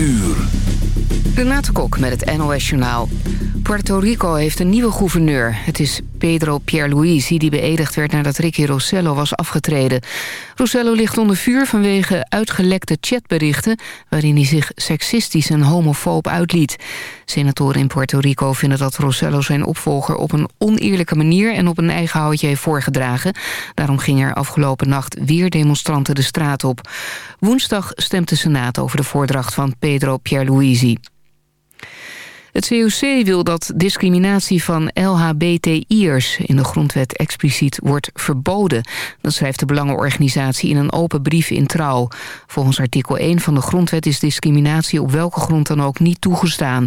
uur. Renate Kok met het NOS Journaal. Puerto Rico heeft een nieuwe gouverneur. Het is Pedro Pierluisi die beëdigd werd nadat Ricky Rossello was afgetreden. Rossello ligt onder vuur vanwege uitgelekte chatberichten... waarin hij zich seksistisch en homofoob uitliet. Senatoren in Puerto Rico vinden dat Rossello zijn opvolger... op een oneerlijke manier en op een eigen houtje heeft voorgedragen. Daarom gingen er afgelopen nacht weer demonstranten de straat op. Woensdag stemt de Senaat over de voordracht van Pedro Pierluisi. Het COC wil dat discriminatie van LHBTI'ers in de grondwet expliciet wordt verboden. Dat schrijft de Belangenorganisatie in een open brief in Trouw. Volgens artikel 1 van de grondwet is discriminatie op welke grond dan ook niet toegestaan.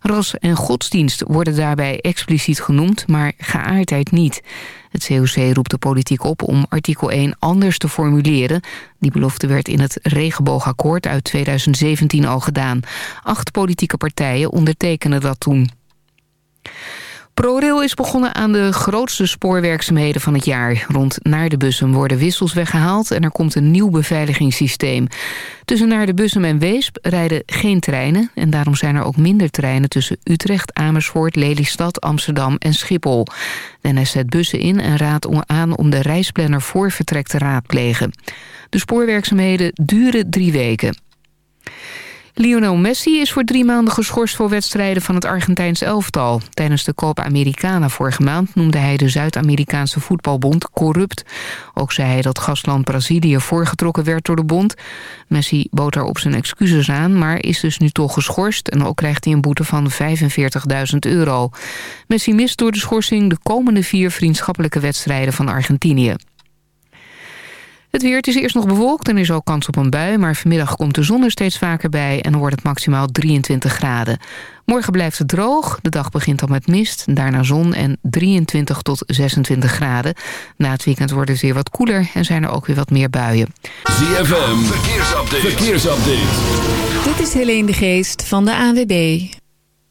Ras en godsdienst worden daarbij expliciet genoemd, maar geaardheid niet. Het COC roept de politiek op om artikel 1 anders te formuleren. Die belofte werd in het regenboogakkoord uit 2017 al gedaan. Acht politieke partijen ondertekenen dat toen. ProRail is begonnen aan de grootste spoorwerkzaamheden van het jaar. Rond Naardenbussum worden wissels weggehaald en er komt een nieuw beveiligingssysteem. Tussen Naardenbussum en Weesp rijden geen treinen... en daarom zijn er ook minder treinen tussen Utrecht, Amersfoort, Lelystad, Amsterdam en Schiphol. De NS zet bussen in en raadt aan om de reisplanner voor vertrek te raadplegen. De spoorwerkzaamheden duren drie weken. Lionel Messi is voor drie maanden geschorst voor wedstrijden van het Argentijns elftal. Tijdens de Copa Americana vorige maand noemde hij de Zuid-Amerikaanse voetbalbond corrupt. Ook zei hij dat gastland Brazilië voorgetrokken werd door de bond. Messi bood daar op zijn excuses aan, maar is dus nu toch geschorst... en ook krijgt hij een boete van 45.000 euro. Messi mist door de schorsing de komende vier vriendschappelijke wedstrijden van Argentinië. Het weer, het is eerst nog bewolkt en er is ook kans op een bui... maar vanmiddag komt de zon er steeds vaker bij en dan wordt het maximaal 23 graden. Morgen blijft het droog, de dag begint al met mist, daarna zon en 23 tot 26 graden. Na het weekend wordt het weer wat koeler en zijn er ook weer wat meer buien. ZFM, verkeersupdate. verkeersupdate. Dit is Helene de Geest van de ANWB.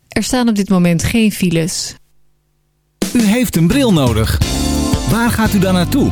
Er staan op dit moment geen files. U heeft een bril nodig. Waar gaat u dan naartoe?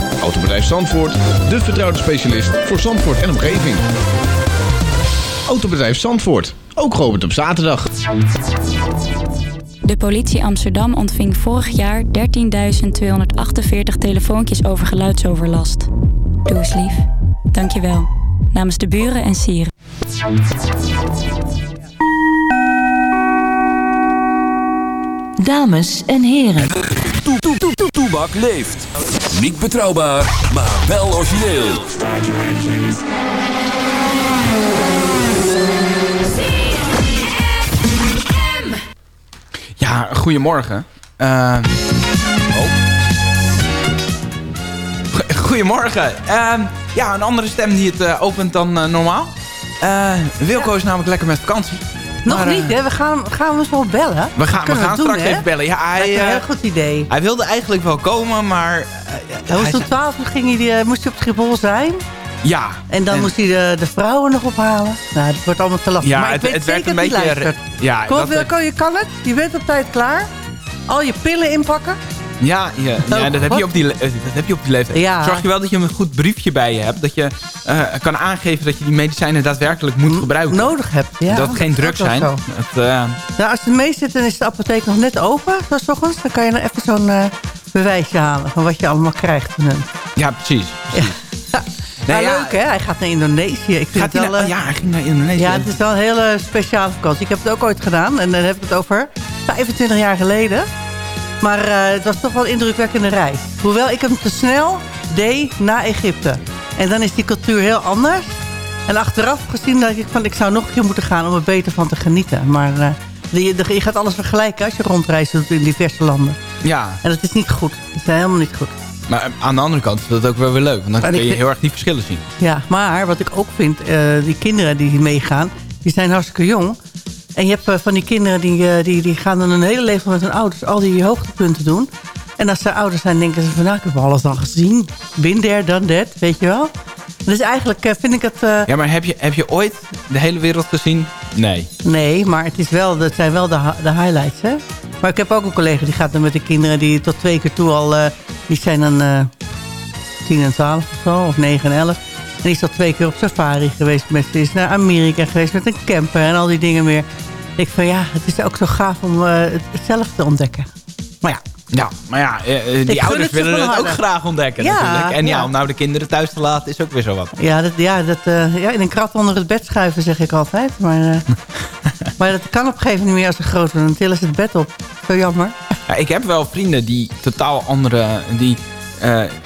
Autobedrijf Zandvoort, de vertrouwde specialist voor Zandvoort en omgeving. Autobedrijf Zandvoort, ook geopend op zaterdag. De politie Amsterdam ontving vorig jaar 13.248 telefoontjes over geluidsoverlast. Doe eens lief. Dankjewel. Namens de buren en sieren. Dames en heren. Toebak leeft. Niet betrouwbaar, maar wel origineel. Ja, goedemorgen. Uh, oh. Goedemorgen. Uh, ja, een andere stem die het uh, opent dan uh, normaal. Uh, Wilco is namelijk lekker met vakantie. Nog maar, niet, hè? We gaan, gaan we zo bellen. We gaan, we gaan doen, straks hè? even bellen. Ja, hij, dat is een heel goed idee. Hij wilde eigenlijk wel komen, maar... hij was tot 12 ging hij, moest hij op Schiphol zijn. Ja. En dan en, moest hij de, de, vrouwen nog ophalen. Nou, dat wordt allemaal te lastig. Ja, maar het, het werd een beetje... Ja, Kom, Wilco, je kan het. Je bent op tijd klaar. Al je pillen inpakken. Ja, ja, ja dat, heb je op die, eh, dat heb je op die leeftijd. Ja. Zorg je wel dat je een goed briefje bij je hebt. Dat je eh, kan aangeven dat je die medicijnen daadwerkelijk moet gebruiken. Nodig hebt. Ja, dat het geen drugs zijn. Het, eh, Nou, als het mee zit, dan is de apotheek nog net open. Zoals ochtends. Dan kan je dan even zo'n bewijsje halen van wat je allemaal krijgt van ja, precies. precies. Nou, ja, leuk hè? Hij gaat naar Indonesië. Ik vind Gaat het wel, naar, eh, ja, hij ging naar Indonesië. ja, het is wel een hele speciale vakantie. Ik heb het ook ooit gedaan. En dan heb ik het over 25 jaar geleden. Maar eh, het was toch wel een indrukwekkende reis. Hoewel ik hem te snel deed na Egypte. En dan is die cultuur heel anders. En achteraf gezien denk ik van ik zou nog een keer moeten gaan om er beter van te genieten. Maar eh, je, je gaat alles vergelijken als je rondreist doet in diverse landen. Ja, En dat is niet goed. Dat is helemaal niet goed. maar aan de andere kant is dat ook wel weer leuk. Want dan kun je vind- heel erg die verschillen zien. Ja, maar wat ik ook vind, eh, die kinderen die meegaan, die zijn hartstikke jong. En je hebt eh, van die kinderen die, eh, die, die gaan dan hun hele leven met hun ouders al die hoogtepunten doen. En als ze ouders zijn, denken ze van nou, ik heb alles al gezien. Been there, done that, weet je wel. Dus eigenlijk eh, vind ik het... Ja, maar heb je, heb je ooit de hele wereld gezien? Nee. Nee, maar het, is wel, het zijn wel de, de highlights, hè. Maar ik heb ook een collega die gaat dan met de kinderen die tot twee keer toe al... die zijn dan eh 10 en 12 of zo, of 9 en 11. En die is al twee keer op safari geweest. Met, ze is naar Amerika geweest met een camper en al die dingen meer. Ik van ja, het is ook zo gaaf om eh, het zelf te ontdekken. Maar ja, Ja, maar ja, eh, eh, die ouders het willen het ook graag ontdekken Ja, natuurlijk. En ja, ja. om nou de kinderen thuis te laten is ook weer zo wat. ja, dat, ja, dat, ja in een krat onder het bed schuiven zeg ik altijd. Maar, maar dat kan op een gegeven moment niet meer als ze groot worden. Dan tillen ze het bed op. Zo jammer. Ja, ik heb wel vrienden die totaal andere... Die,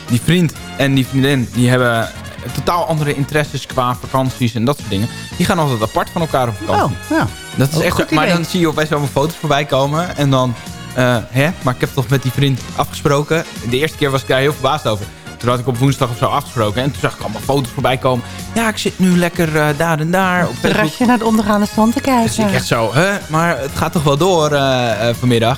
die vriend en die vriendin, die hebben totaal andere interesses qua vakanties en dat soort dingen. Die gaan altijd apart van elkaar op Oh, vakantie. ja. dat is echt, goed maar idee. dan zie je opeens allemaal foto's voorbij komen. En dan, eh, hè, maar ik heb toch met die vriend afgesproken. De eerste keer was ik daar heel verbaasd over. Toen had ik op woensdag of zo afgesproken. En toen zag ik allemaal foto's voorbij komen. Ja, ik zit nu lekker eh, daar en daar op. Terrasje naar het ondergaande zand te kijken. Dus ik echt zo, hè? Maar het gaat toch wel door eh, vanmiddag?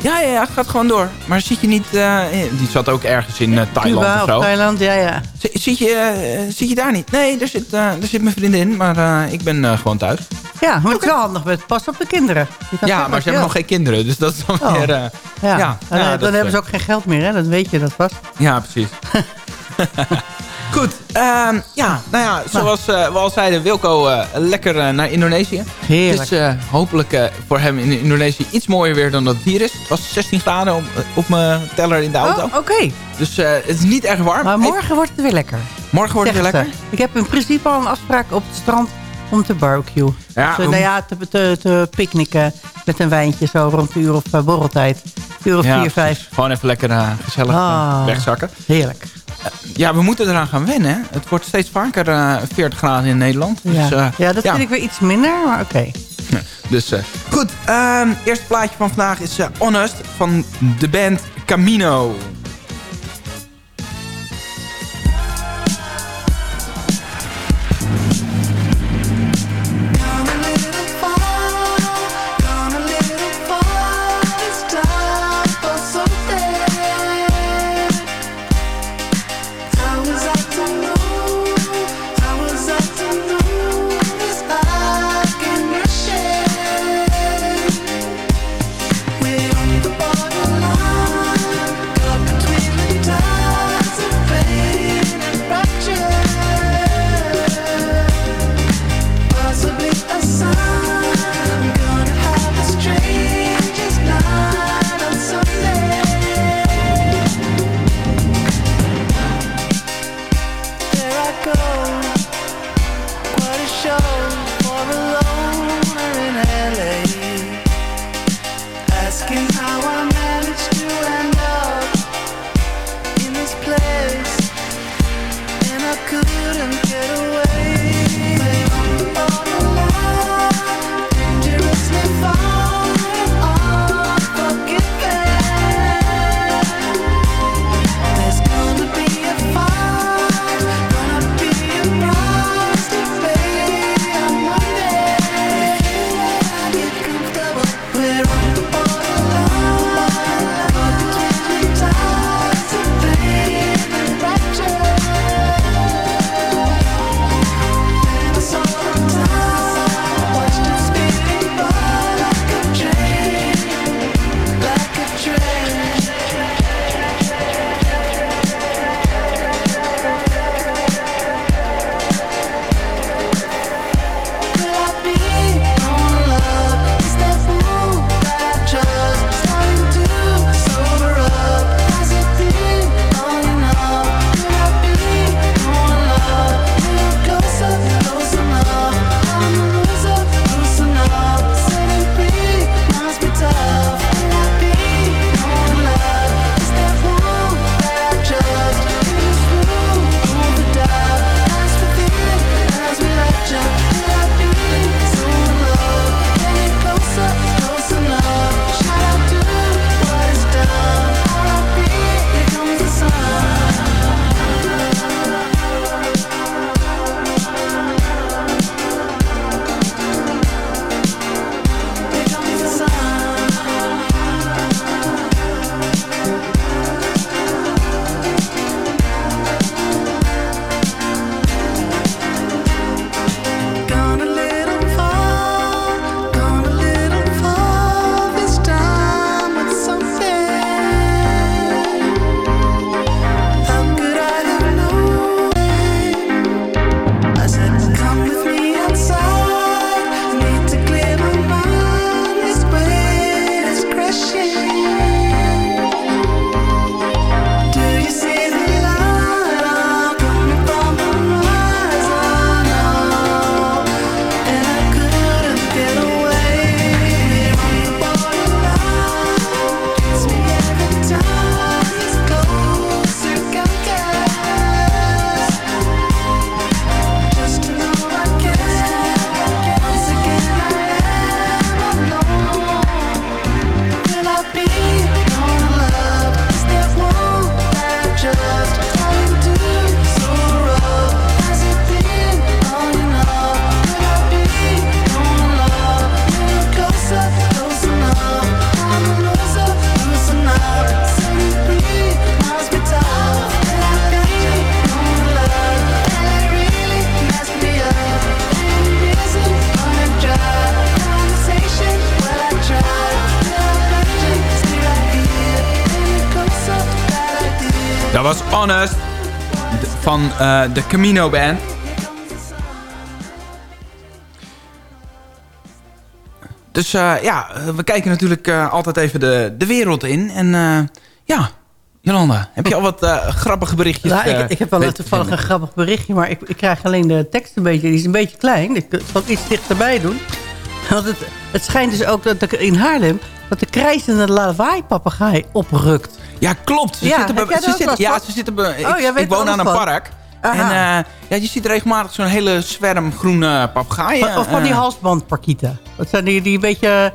Ja, ja, gaat gewoon door. Maar zit je niet... eh, in- die zat ook ergens in eh, Thailand Cuba of zo. Thailand, ja, ja. Z- Zit je, zit je daar niet? Nee, daar zit, daar zit mijn vriendin. Maar eh, ik ben gewoon thuis. Ja, maar het is wel handig met pas op de kinderen. Ja, maar ze hebben nog geen kinderen. Dus dat is dan Oh. weer... Ja, ja, dan, ja, dan hebben ze ook geen geld meer, hè? Dat weet je, dat vast. Ja, precies. Goed, ehm, ja, nou ja, zoals eh, we al zeiden, Wilco eh, lekker eh, naar Indonesië. Heerlijk. Dus hopelijk voor hem in Indonesië iets mooier weer dan dat hier is. Het was 16 graden op, op mijn teller in de auto. Oh, oké. Dus het is niet erg warm. Maar morgen wordt het weer lekker. morgen wordt het weer lekker. Ik heb in principe al een afspraak op het strand om te barbecue. Ja, Dus, nou ja, te, te, te picknicken met een wijntje zo rond de uur of uh, borreltijd. Uur of Ja, vier, vijf. Gewoon even lekker gezellig Ah. wegzakken. Heerlijk. Ja, we moeten eraan gaan wennen. Het wordt steeds vaker eh 40 graden in Nederland. Dus, Ja, eh, ja dat vind ik weer iets minder, maar oké. Dus eh, goed, ehm eerste plaatje van vandaag is Honest van de band Camino. De Camino Band. Dus uh, ja, we kijken natuurlijk uh, altijd even de, de wereld in. En uh, ja, Jolanda, heb je al wat grappige berichtjes? Ja, ik, ik, heb wel toevallig een grappig berichtje, maar ik, ik, krijg alleen de tekst een beetje. Die is een beetje klein. Ik zal het iets dichterbij doen. Want het, het schijnt dus ook dat in Haarlem dat de krijzende lawaai-papegaai oprukt. Ja, klopt. Ze ja, zitten bij, ze zitten, ja, ze zitten bij, ik, oh, ik woon aan een park. Aha. En uh, ja, je ziet regelmatig zo'n hele zwerm groene papegaaien. Of van die halsbandparkieten. Dat zijn die, die een beetje...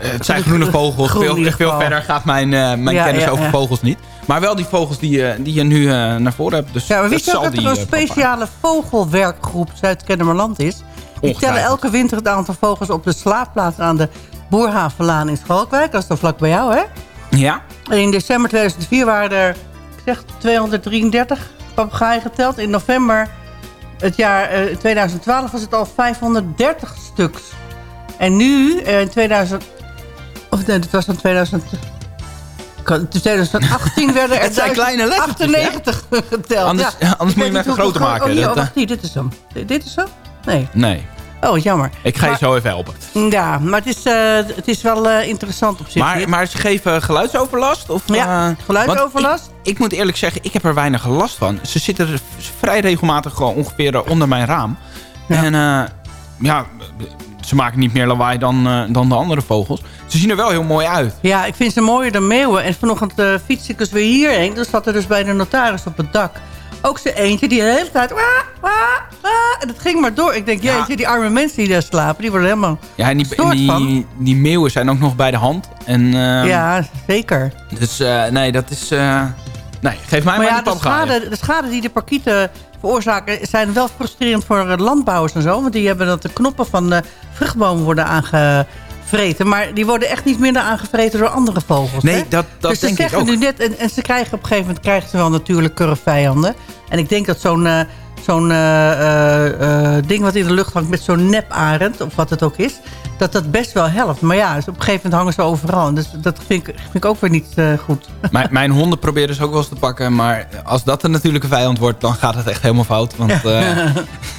Het zijn groene vogels. Groen veel, veel verder gaat mijn, uh, mijn ja, kennis ja, over vogels niet. Maar wel die vogels die, uh, die je nu uh, naar voren hebt. Dus ja, maar wist je ook dat er een speciale vogelwerkgroep Zuid-Kennemerland is? Die tellen elke winter het aantal vogels op de slaapplaats aan de Boerhavenlaan in Schalkwijk. Dat is dan vlak bij jou, hè? Ja. En in december 2004 waren er, ik zeg, 233 papegaaien geteld. In november het jaar uh, 2012 was het al 530 stuks. En nu, uh, in 2000... Of nee, het was dan 2000... In 2018 werden er zijn kleine 98 geteld. Anders, ja. anders moet je hem even groter maken. Oh, hier, oh, wacht, hier, dit is hem. Dit is hem? Nee. Nee. Oh, jammer. Ik ga je zo even helpen. Ja, maar het is, uh, het is wel uh, interessant op zich. Maar, maar ze geven geluidsoverlast? Of, ja, geluidsoverlast. Ik, ik, moet eerlijk zeggen, ik heb er weinig last van. Ze zitten er vrij regelmatig gewoon ongeveer onder mijn raam. Ja. En ja, ze maken niet meer lawaai dan, dan de andere vogels. Ze zien er wel heel mooi uit. Ja, ik vind ze mooier dan meeuwen. En vanochtend uh, fiets ik dus weer hierheen. Dan zat er dus bij de notaris op het dak ook zo eentje die de hele tijd... Wah, wah, wah, en dat ging maar door. Ik denk, jeetje, ja. die arme mensen die daar slapen... die worden helemaal Ja, en die, die, van. die meeuwen zijn ook nog bij de hand. En, uh, ja, zeker. Dus uh, nee, dat is... Uh, nee, geef mij maar, maar ja, de schade, de schade die de parkieten veroorzaken... zijn wel frustrerend voor landbouwers en zo. Want die hebben dat de knoppen van de vruchtbomen worden aange vreten. Maar die worden echt niet minder aangevreten door andere vogels. Nee, hè? dat, dat dus denk ik ook. Nu net, en, en, ze krijgen op een gegeven moment krijgen ze wel natuurlijke vijanden. En ik denk dat zo'n uh, zo'n uh, uh, ding wat in de lucht hangt met zo'n neparend, of wat het ook is, dat dat best wel helpt. Maar ja, dus op een gegeven moment hangen ze overal. Dus dat vind ik, vind ik ook weer niet goed. Mijn, mijn honden proberen ze ook wel eens te pakken. Maar als dat een natuurlijke vijand wordt, dan gaat het echt helemaal fout. Want,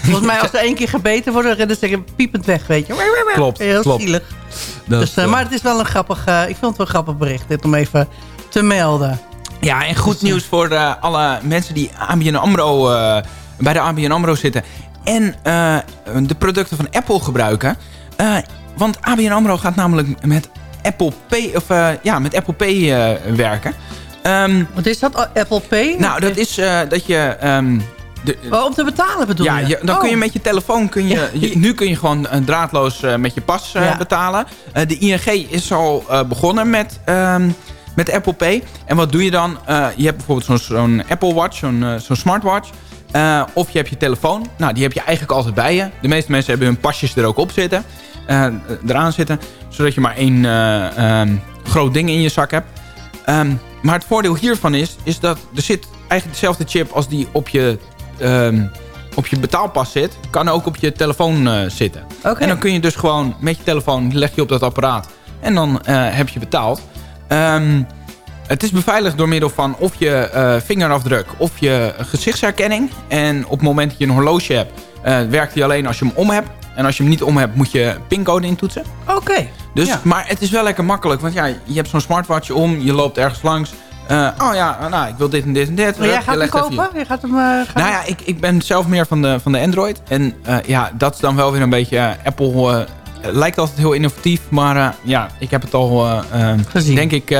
Volgens mij als ze één keer gebeten worden, rennen ze piepend weg, weet je. Klopt, Heel klopt. zielig. dus, maar het is wel een grappig, ik vind het wel een grappig bericht, dit om even te melden. Ja, en goed nieuws voor alle mensen die ABN AMRO, bij de ABN AMRO zitten. En de producten van Apple gebruiken. Want ABN AMRO gaat namelijk met Apple Pay, of, ja, met Apple Pay werken. Um, Wat is dat, Apple Pay? Nou, dat is dat je... Um, de, oh, om te betalen bedoel ja, je? Ja, dan oh. kun je met je telefoon... Kun je, je nu kun je gewoon draadloos met je pas ja. betalen. de ING is al begonnen met... Um, met Apple Pay. En wat doe je dan? Uh, je hebt bijvoorbeeld zo'n zo Apple Watch, zo'n uh, zo smartwatch. Uh, of je hebt je telefoon. Nou, die heb je eigenlijk altijd bij je. De meeste mensen hebben hun pasjes er ook op zitten. Eraan zitten. Zodat je maar één um, groot ding in je zak hebt. Um, maar het voordeel hiervan is, is dat er zit eigenlijk dezelfde chip als die op je, um, op je betaalpas zit. Kan ook op je telefoon zitten. Okay. En dan kun je dus gewoon met je telefoon, leg je op dat apparaat. En dan heb je betaald. Um, het is beveiligd door middel van of je uh, vingerafdruk of je gezichtsherkenning. En op het moment dat je een horloge hebt, werkt hij alleen als je hem om hebt. En als je hem niet om hebt, moet je pincode intoetsen. Oké. Okay. Dus, ja. Maar het is wel lekker makkelijk. Want ja, je hebt zo'n smartwatch om, je loopt ergens langs. Uh, oh ja, nou, ik wil dit en dit en dit. Maar jij gaat hem kopen? Je gaat hem, gaat nou ja, ik, ik ben zelf meer van de, van de Android. En ja, dat is dan wel weer een beetje Apple lijkt altijd heel innovatief. Maar uh, ja, ik heb het al, uh, Gezien. denk ik,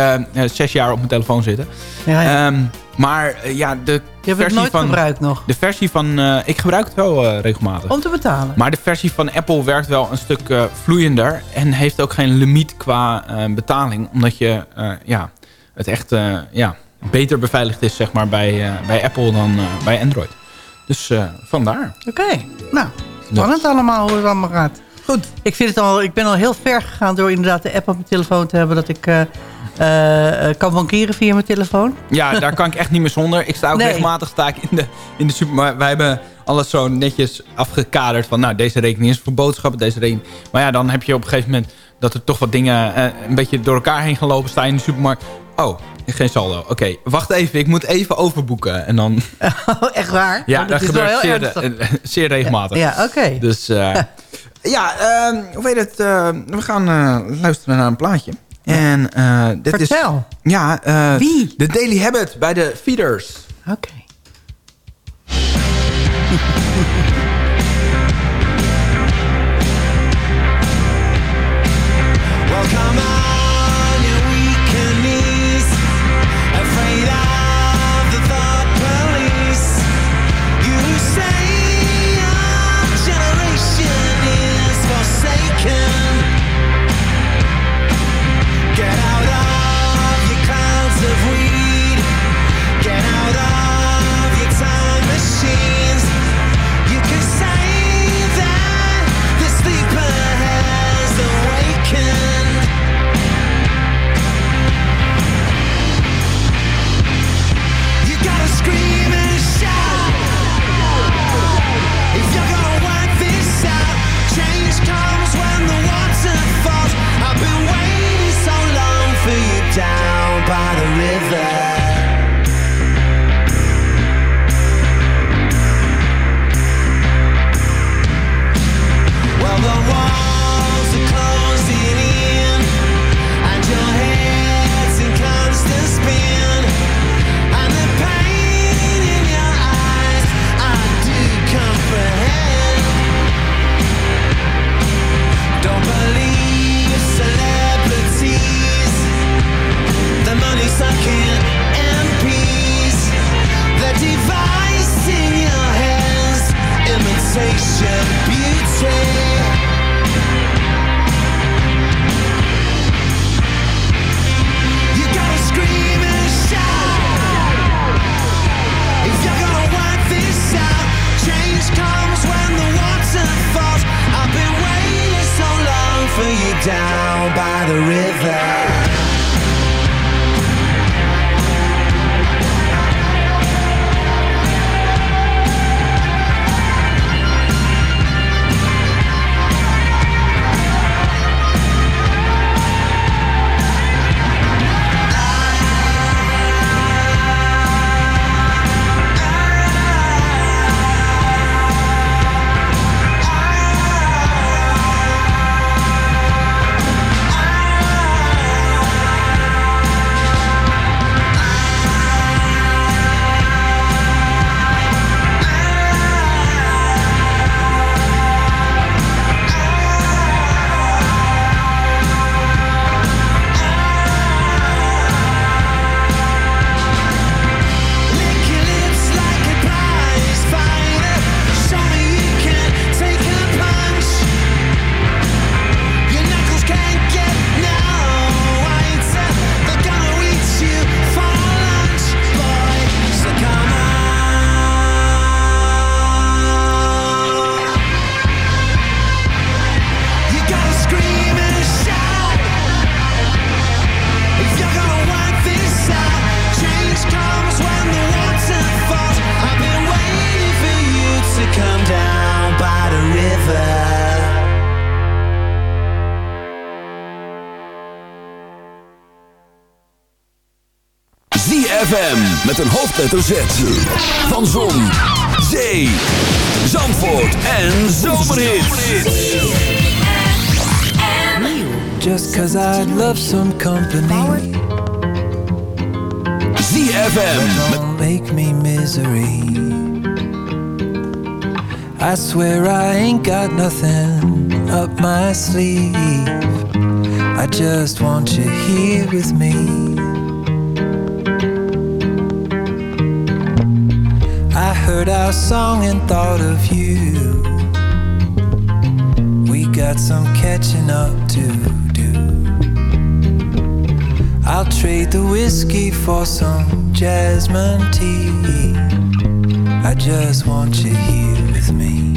zes jaar op mijn telefoon zitten. Ja, ja. Um, maar ja, de Je hebt versie het nooit van, gebruikt nog? De versie van... ik gebruik het wel regelmatig. Om te betalen? Maar de versie van Apple werkt wel een stuk vloeiender. En heeft ook geen limiet qua betaling. Omdat je ja, het echt ja, beter beveiligd is zeg maar, bij, bij Apple dan bij Android. Dus vandaar. Oké, okay. nou, spannend allemaal hoe het allemaal gaat. Goed. Ik, vind het al, ik ben al heel ver gegaan door inderdaad de app op mijn telefoon te hebben... dat ik eh, eh, eh, kan bankieren via mijn telefoon. Ja, daar kan ik echt niet meer zonder. Ik sta ook regelmatig sta ik in, de, in de supermarkt. Wij hebben alles zo netjes afgekaderd van... nou, deze rekening is voor boodschappen, deze rekening... Maar ja, dan heb je op een gegeven moment dat er toch wat dingen een beetje door elkaar heen gaan lopen. Sta je in de supermarkt. Oh, geen saldo. Oké, wacht even. Ik moet even overboeken. En dan... Oh, echt waar? Ja, oh, dat, is wel zeer, zeer, regelmatig. Ja, oké. Dus... Ja, uh, hoe heet het? Uh, we gaan eh, luisteren naar een plaatje. En eh, dit Vertel. is... Ja. Eh, Wie? De Daily Habit bij de Feeders. Oké. Okay. met een hoofdletter Z. Van Zon, Zee, Zandvoort en Zomerhit. Just cause I love some company. ZFM. Don't make me misery. I swear I ain't got nothing up my sleeve. I just want you here with me. heard our song and thought of you. We got some catching up to do. I'll trade the whiskey for some jasmine tea. I just want you here with me.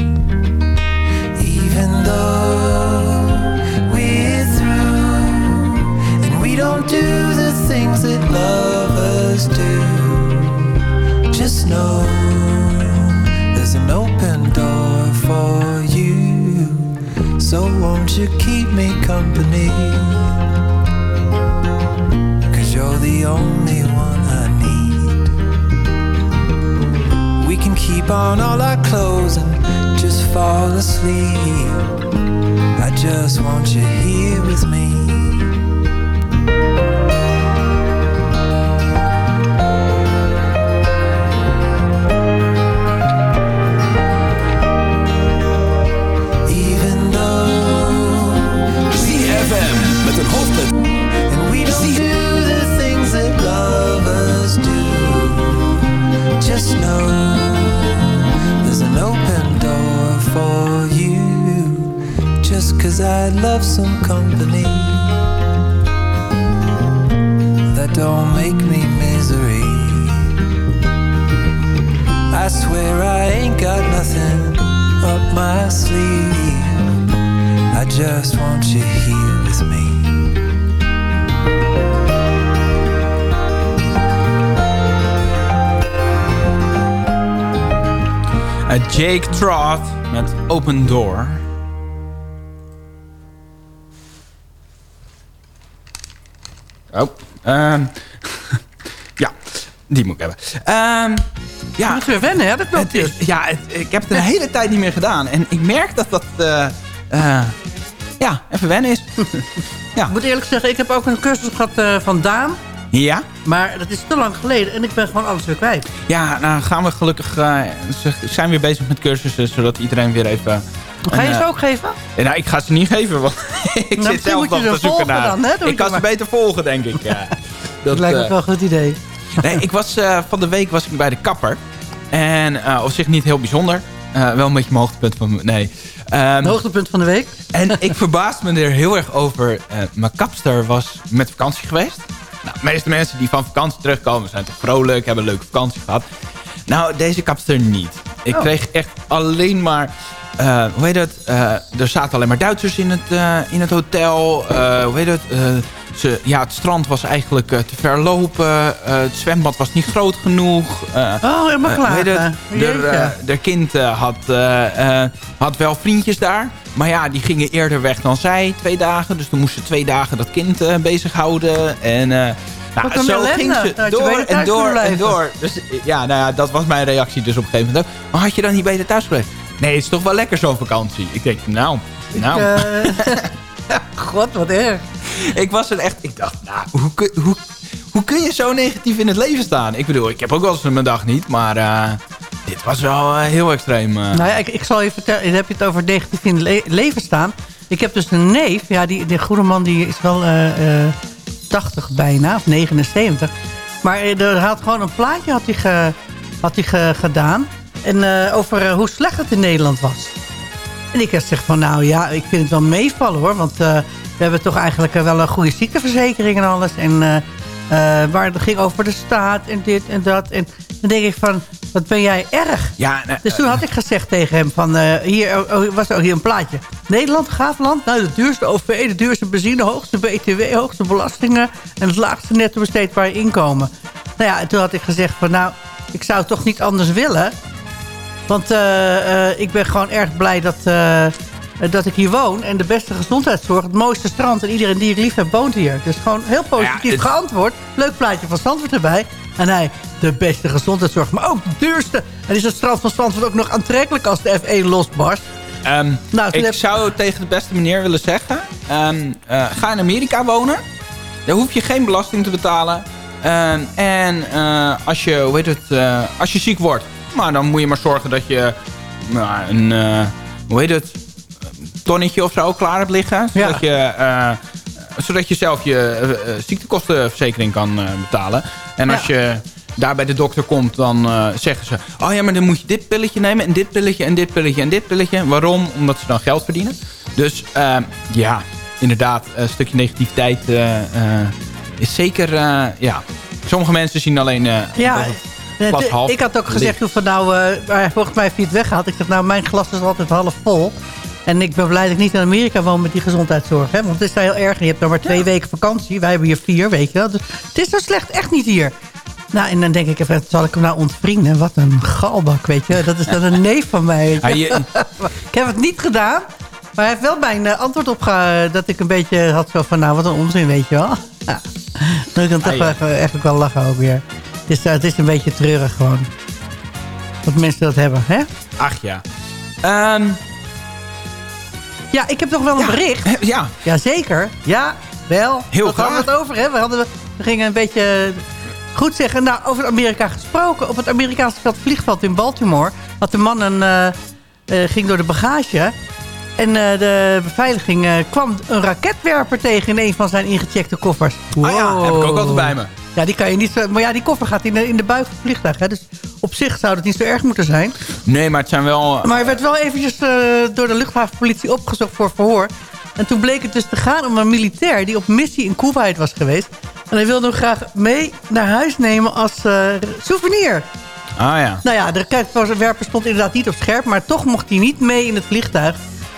Even though we're through and we don't do the things that lovers do, just know. So won't you keep me company? Cause you're the only one I need. We can keep on all our clothes and just fall asleep. I just want you here with me. Cause I love some company. That don't make me misery. I swear I ain't got nothing up my sleeve. I just want you here with me. Jake Trott met Open Door. Ehm, ja, die moet ik hebben. Ehm, ja, Je moet weer wennen, hè, dat het is- ja het- ik heb het een hele tijd niet meer gedaan. En ik merk dat dat, eh, ja, even wennen is. Ik moet eerlijk zeggen, ik heb ook een cursus gehad eh, van Daan. ja? Maar dat is te lang geleden en ik ben gewoon alles weer kwijt. Ja, nou gaan we gelukkig... zijn weer bezig met cursussen, zodat iedereen weer even... Ga je ze eh, ook geven? Nou, ik ga ze niet geven, want ik zit misschien zelf nog te zoeken naar. dan, hè? Doe ik kan ze beter volgen, denk ik. Ja. Dat lijkt me eh, wel een goed idee. nee, ik was, eh, van de week was ik bij de kapper. En op zich niet heel bijzonder. Wel een beetje mijn hoogtepunt van... Nee. Ehm, hoogtepunt van de week. en ik verbaasde me er heel erg over. Mijn kapster was met vakantie geweest. Nou, de meeste mensen die van vakantie terugkomen zijn toch vrolijk, hebben een leuke vakantie gehad. Nou, deze kapster niet. Ik Oh. kreeg echt alleen maar... eh, hoe heet het? Eh, er zaten alleen maar Duitsers in het, eh, in het hotel. Hoe heet het? Eh, ze, ja, het strand was eigenlijk te ver lopen. Het zwembad was niet groot genoeg. Oh? Der, Jeetje. eh, der kind had, had wel vriendjes daar. Maar ja, die gingen eerder weg dan zij, twee dagen. Dus toen moest ze twee dagen dat kind bezighouden. En nou, zo ellende. ging ze door en door en door. Dus ja, nou ja, dat was mijn reactie dus op een gegeven moment ook. Maar had je dan niet beter thuis gebleven? Nee, het is toch wel lekker zo'n vakantie. Ik denk, nou, nou. Eh, God, wat erg. Ik was er echt... Ik dacht, nou, hoe, kun- hoe, hoe kun je zo negatief in het leven staan? Ik bedoel, ik heb ook wel eens mijn dag niet, maar eh, dit was wel eh, heel extreem. Nou ja, ik, ik zal je vertellen, dan heb je het over negatief in het le- leven staan. Ik heb dus een neef, ja, die, die goede man die is wel eh, eh, 80 bijna, of 79. Maar er had gewoon een plaatje had hij, ge- had hij ge- gedaan. En eh, over eh, hoe slecht het in Nederland was. En ik zeg van, nou ja, ik vind het wel meevallen hoor. Want eh, we hebben toch eigenlijk wel een goede ziekteverzekering en alles. En waar het ging over de staat en dit en dat. En dan denk ik van, wat ben jij erg. ja, nou, Dus toen had ik gezegd tegen hem van, hier oh, oh, was er ook hier een plaatje. Nederland, gaaf land, nou de duurste OV, de duurste benzine, hoogste BTW, hoogste belastingen en het laagste netto besteedbaar inkomen. Nou ja, en toen had ik gezegd van, nou, ik zou het toch niet anders willen. Want eh, eh, ik ben gewoon erg blij dat, eh, dat ik hier woon. En de beste gezondheidszorg, het mooiste strand. En iedereen die ik lief heb, woont hier. Dus gewoon heel positief het- geantwoord. Leuk plaatje van Zandvoort erbij. En hij, de beste gezondheidszorg, maar ook de duurste. En is het strand van Zandvoort ook nog aantrekkelijk als de F1 losbarst. Ehm, Nou, ik heb- zou tegen de beste meneer willen zeggen... ehm, eh, ga in Amerika wonen. Daar hoef je geen belasting te betalen. Ehm, en als, je, hoe heet het, als je ziek wordt... Maar dan moet je maar zorgen dat je nou, een... eh, hoe heet het? Tonnetje of zo klaar hebt liggen. Ja. Zodat, je, eh, zodat je zelf je eh, ziektekostenverzekering kan betalen. En als Ja. je daar bij de dokter komt, dan zeggen ze... Oh ja, maar dan moet je dit pilletje nemen en dit pilletje en dit pilletje en dit pilletje. Waarom? Omdat ze dan geld verdienen. Dus eh, ja, inderdaad, een stukje negativiteit is zeker... ja. Sommige mensen zien alleen... Ja, glas t- half ik had ook gezegd van nou, maar volgens mij heb je het weggehaald. Ik zeg nou, mijn glas is altijd half vol. En ik ben blij dat ik niet in Amerika woon met die gezondheidszorg. Hè? Want het is daar heel erg. Je hebt dan maar twee weken vakantie. Wij hebben hier vier, weet je wel. Dus het is zo slecht echt niet hier. Nou, en dan denk ik even, zal ik hem nou ontvrienden? Wat een galbak, weet je. Dat is dan een neef van mij. weet je. Ah, je- ik heb het niet gedaan. Maar hij heeft wel mijn eh, antwoord op dat ik een beetje had zo van, nou, wat een onzin, weet je wel. Ja. Dan kan ik toch Ah, ja. wel lachen ook weer. Het is, eh, het is een beetje treurig gewoon. Dat mensen dat hebben, hè? Ach ja. Ehm, Ja, ik heb nog wel een bericht. ja, Jazeker. Ja, wel. Heel Daar hadden we graag. het over, hè? We, hadden, we gingen een beetje goed zeggen. Nou, over Amerika gesproken. Op het Amerikaanse veld- vliegveld in Baltimore... had de man een... eh, eh, ging door de bagage... En eh, de beveiliging eh, kwam een raketwerper tegen in een van zijn ingecheckte koffers. Ah ja, heb ik ook altijd bij me. Ja, die kan je niet. Maar ja, die koffer gaat in de, in de buik van het vliegtuig. Hè? Dus op zich zou het niet zo erg moeten zijn. Nee, maar het zijn wel... Maar hij werd wel eventjes eh, door de luchthavenpolitie opgezocht voor verhoor. En toen bleek het dus te gaan om een militair die op missie in Kuwait was geweest. En hij wilde hem graag mee naar huis nemen als eh, souvenir. Ah ja. Nou ja, de raketwerper stond inderdaad niet op scherp, maar toch mocht hij niet mee in het vliegtuig.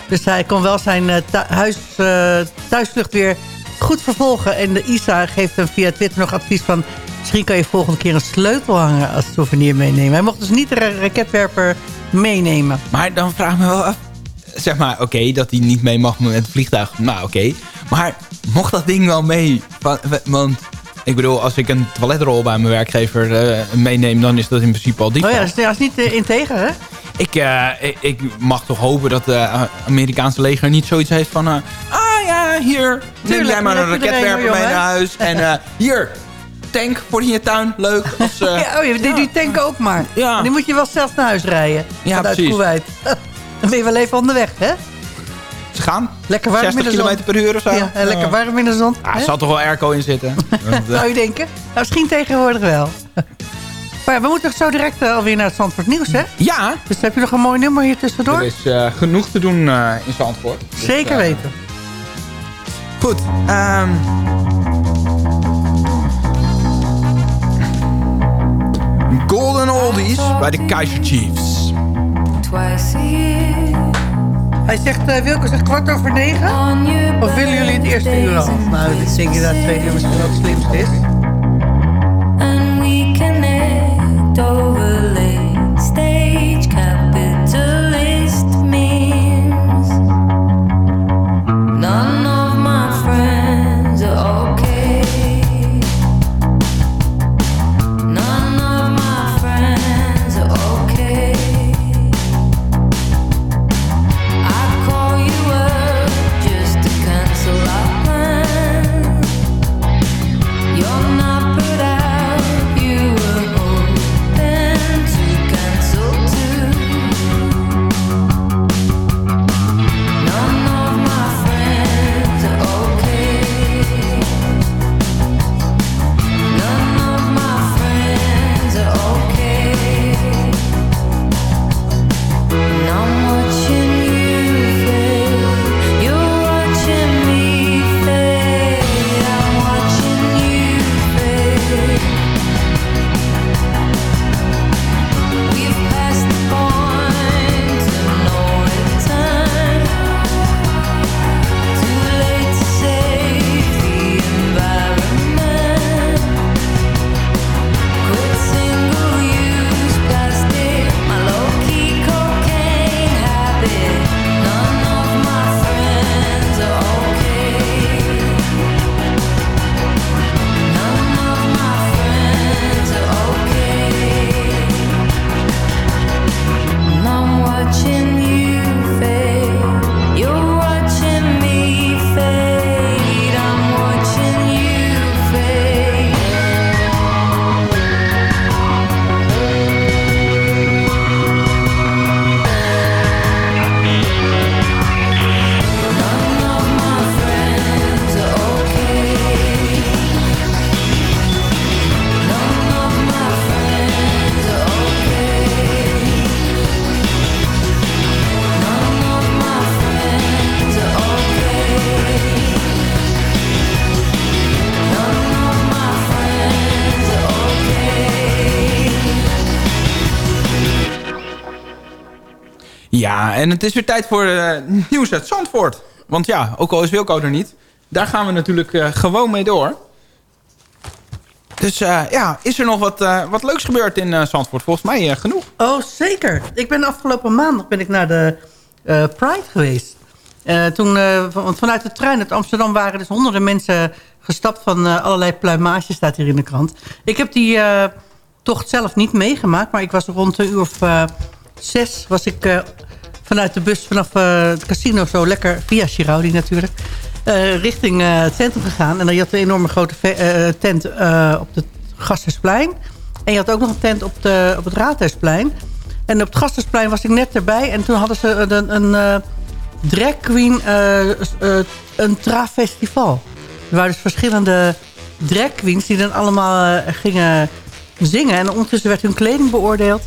Dus hij kon wel zijn eh, thu- huis, eh, thuisvlucht weer goed vervolgen. En de ISA geeft hem via Twitter nog advies van... misschien kan je volgende keer een sleutelhanger als souvenir meenemen. Hij mocht dus niet de ra- raketwerper meenemen. Maar dan vraag ik me wel af... Zeg maar, oké, dat hij niet mee mag met het vliegtuig. Nou, oké. Maar mocht dat ding wel mee? Want, ik bedoel, als ik een toiletrol bij mijn werkgever eh, meeneem... dan is dat in principe al diep. Oh ja, dat is, niet uh, integer, hè? Ik, eh, ik, ik mag toch hopen dat het Amerikaanse leger niet zoiets heeft van... eh, ja, hier, neem jij maar een je er raketwerper mee naar huis. En eh, hier, tank voor in je tuin, leuk. Als, eh, ja, oh, ja, die, die tank ook maar. Ja. Die moet je wel zelf naar huis rijden. Ja, vanuit precies. Kuwait. Dan ben je wel even onderweg, hè? Ze gaan Lekker warm 60 in de zon. km per uur of zo. Ja, en lekker warm in de zon. Ah, er zal toch wel airco in zitten. Zou je denken? Nou, misschien tegenwoordig wel. Maar we moeten zo direct eh, alweer naar het Zandvoort Nieuws, hè? ja, Dus heb je nog een mooi nummer hier tussendoor? er is genoeg te doen in Zandvoort. Dus, Zeker eh, weten. Goed. ehm Golden Oldies bij de Kaiser Chiefs. Hij zegt, uh, Wilco zegt kwart over negen. Of willen jullie het eerste uur al? Nou, ik denk dat tweede uur misschien wel het slimste is. Ja, en het is weer tijd voor eh, nieuws uit Zandvoort. Want ja, ook al is Wilco er niet, daar gaan we natuurlijk eh, gewoon mee door. Dus eh, ja, is er nog wat, wat leuks gebeurd in Zandvoort? Volgens mij genoeg. Oh, zeker. Ik ben afgelopen maandag ben ik naar de Pride geweest. Toen, want vanuit de trein uit Amsterdam waren dus honderden mensen gestapt van allerlei pluimage, staat hier in de krant. Ik heb die tocht zelf niet meegemaakt, maar ik was rond een uur of zes was ik vanuit de bus vanaf eh, het casino zo lekker, via Giraudi natuurlijk, eh, richting eh, het centrum gegaan. En dan had een enorme grote tent op het Gasthuisplein. En je had ook nog een tent op, de, op het Raadhuisplein. En op het Gasthuisplein was ik net erbij. En toen hadden ze een, een drag queen, een travestival. Er waren dus verschillende drag queens die dan allemaal gingen zingen. En ondertussen werd hun kleding beoordeeld.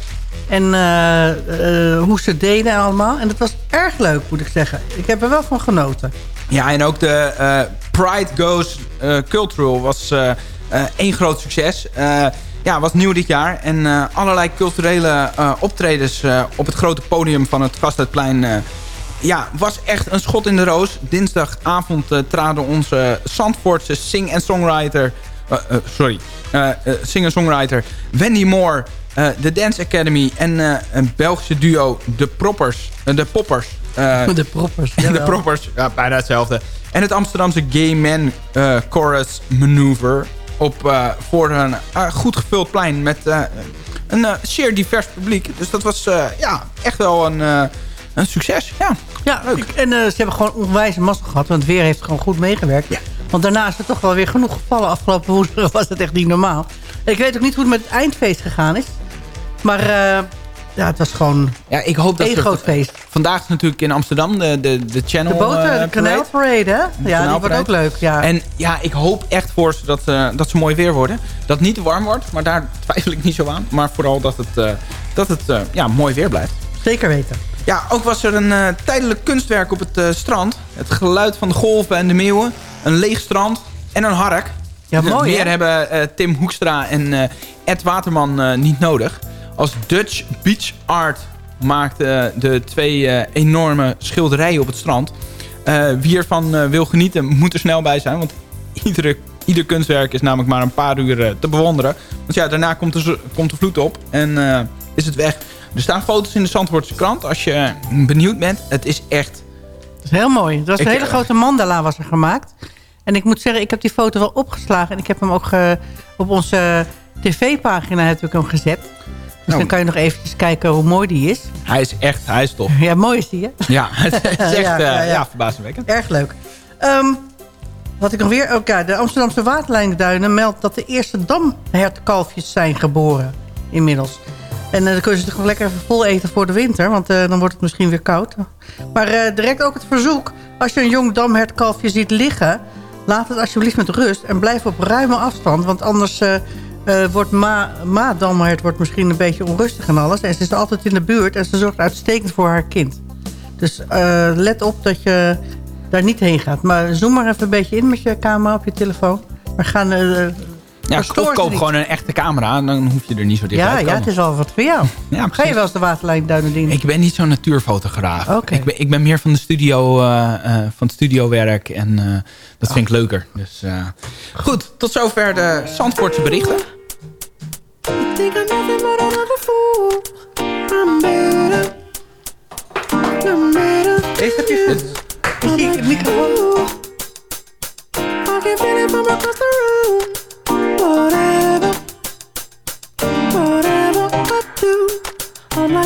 En eh, eh, hoe ze deden en allemaal. En dat was erg leuk, moet ik zeggen. Ik heb er wel van genoten. Ja, en ook de eh, Pride Goes Cultural was één groot succes. Ja, was nieuw dit jaar. En allerlei culturele optredens op het grote podium van het Gasthuisplein... ja, was echt een schot in de roos. Dinsdagavond traden onze Zandvoortse sing- en songwriter... sorry, singer-songwriter Wendy Moore... eh, de Dance Academy en eh, een Belgische duo De Proppers, eh, de Poppers... De proppers. de proppers, ja, bijna hetzelfde. En het Amsterdamse Gay eh, Chorus Maneuver. Op, voor een goed gevuld plein met een zeer divers publiek. Dus dat was ja, echt wel een, een succes. Ja, Ja, leuk. en ze hebben gewoon onwijs mazzel gehad. Want het weer heeft gewoon goed meegewerkt. Ja. Want daarna is er toch wel weer genoeg gevallen. Afgelopen woensdag was het echt niet normaal. Ik weet ook niet hoe het met het eindfeest gegaan is. Maar eh, ja, het was gewoon Ja, ik hoop dat één groot feest. Vandaag is natuurlijk in Amsterdam de, de, de Channel De boten, eh, de Parade. kanaalparade, hè? Ja, die wordt ook leuk. Ja. En ja, ik hoop echt voor ze dat, eh, dat ze mooi weer worden. Dat het niet warm wordt, maar daar twijfel ik niet zo aan. Maar vooral dat het, eh, dat het eh, ja, mooi weer blijft. Zeker weten. Ja, ook was er een eh, tijdelijk kunstwerk op het eh, strand. Het geluid van de golven en de meeuwen. Een leeg strand en een hark. Ja, mooi, Meer hè? hebben eh, Tim Hoekstra en eh, Ed Waterman eh, niet nodig. Als Dutch Beach Art maakten de twee eh, enorme schilderijen op het strand. Eh, wie ervan eh, wil genieten, moet er snel bij zijn. Want iedere, ieder kunstwerk is namelijk maar een paar uur eh, te bewonderen. Want ja, daarna komt de, komt de vloed op en eh, is het weg. Er staan foto's in de Zandvoortse krant als je eh, benieuwd bent. Het is echt... Dat is heel mooi. Het was Ik, een hele eh, grote mandala was er gemaakt. En ik moet zeggen, ik heb die foto wel opgeslagen. En ik heb hem ook op onze tv-pagina heb ik hem gezet. Dus dan kan je nog eventjes kijken hoe mooi die is. Hij is echt, hij is tof. Ja, mooi is die, hè? Ja, het is echt Ja, ja, ja. verbazingwekkend. Erg leuk. Ehm, wat ik nog weer... Ook, de Amsterdamse Waterlijnduinen meldt dat de eerste damhertkalfjes zijn geboren. Inmiddels. En eh, dan kun je ze toch lekker even vol eten voor de winter. Want eh, dan wordt het misschien weer koud. Maar eh, direct ook het verzoek. Als je een jong damhertkalfje ziet liggen... Laat het alsjeblieft met rust. En blijf op ruime afstand. Want anders eh, wordt ma, ma damhert wordt misschien een beetje onrustig en alles. En ze is altijd in de buurt. En ze zorgt uitstekend voor haar kind. Dus eh, let op dat je daar niet heen gaat. Maar zoom maar even een beetje in met je camera op je telefoon. Gaan... eh, Ja, of koop niet. gewoon een echte camera. en Dan hoef je er niet zo dichtbij ja, te ja, komen. het is wel wat voor jou. Ja, Ga je wel eens de waterlijnduinen dienen? Ik ben niet zo'n natuurfotograaf. Oké. Ik, ben, ik ben meer van, de studio, eh, eh, van het studiowerk. En eh, dat vind ik leuker. Dus, eh, goed, tot zover de Zandvoortse berichten. think I'm nothing but another fool. I'm better. I'm better. Deze heb je goed. Ik zie het microfoon. I can feel it from across the room.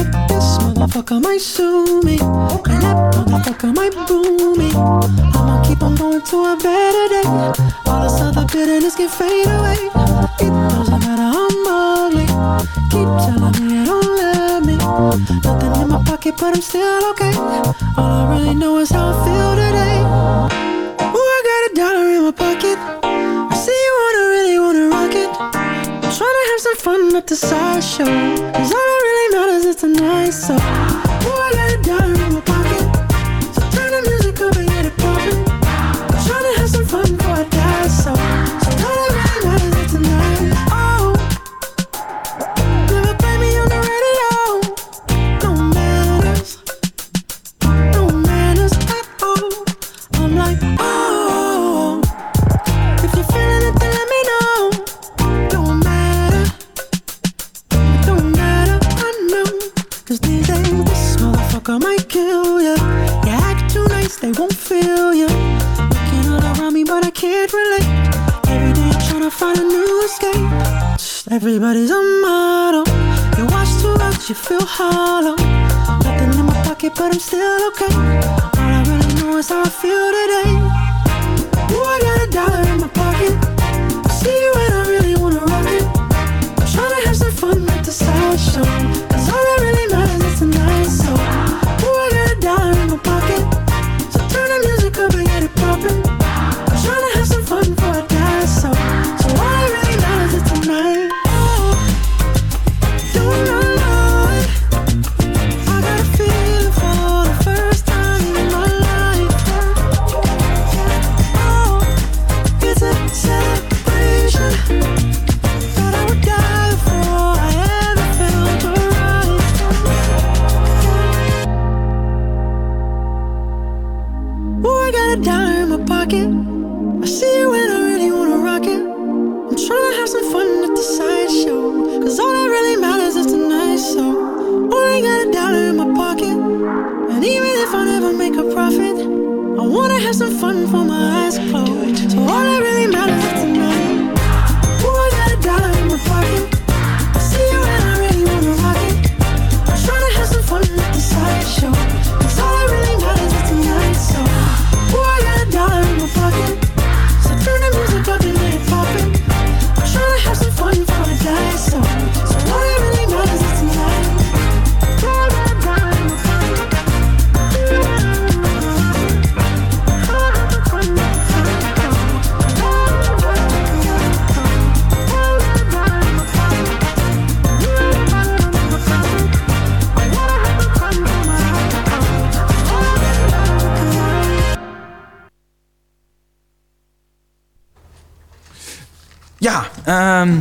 Like this motherfucker might sue me, and that motherfucker might boo me. I'ma keep on going to a better day. All this other bitterness can fade away. It doesn't matter I'm ugly. Keep telling me you don't love me. Nothing in my pocket, but I'm still okay. All I really know is how I feel today. Ooh, I got a dollar in my pocket. I see you wanna really. Tryna have some fun at the sideshow. Cause all that really matters is tonight. So, ooh, I I might kill ya. You act too nice, they won't feel ya. Looking all around me, but I can't relate. Every day I'm trying to find a new escape. Everybody's a model. You watch too much, you feel hollow. Nothing in my pocket, but I'm still okay. All I really know is how I feel today. Ooh, I got a dollar Ehm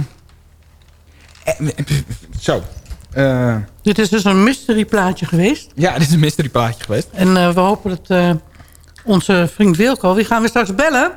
eh, zo. Eh, Dit is dus een mystery plaatje geweest. ja, dit is een mystery plaatje geweest. En eh, we hopen dat eh, onze vriend Wilco, die gaan we straks bellen.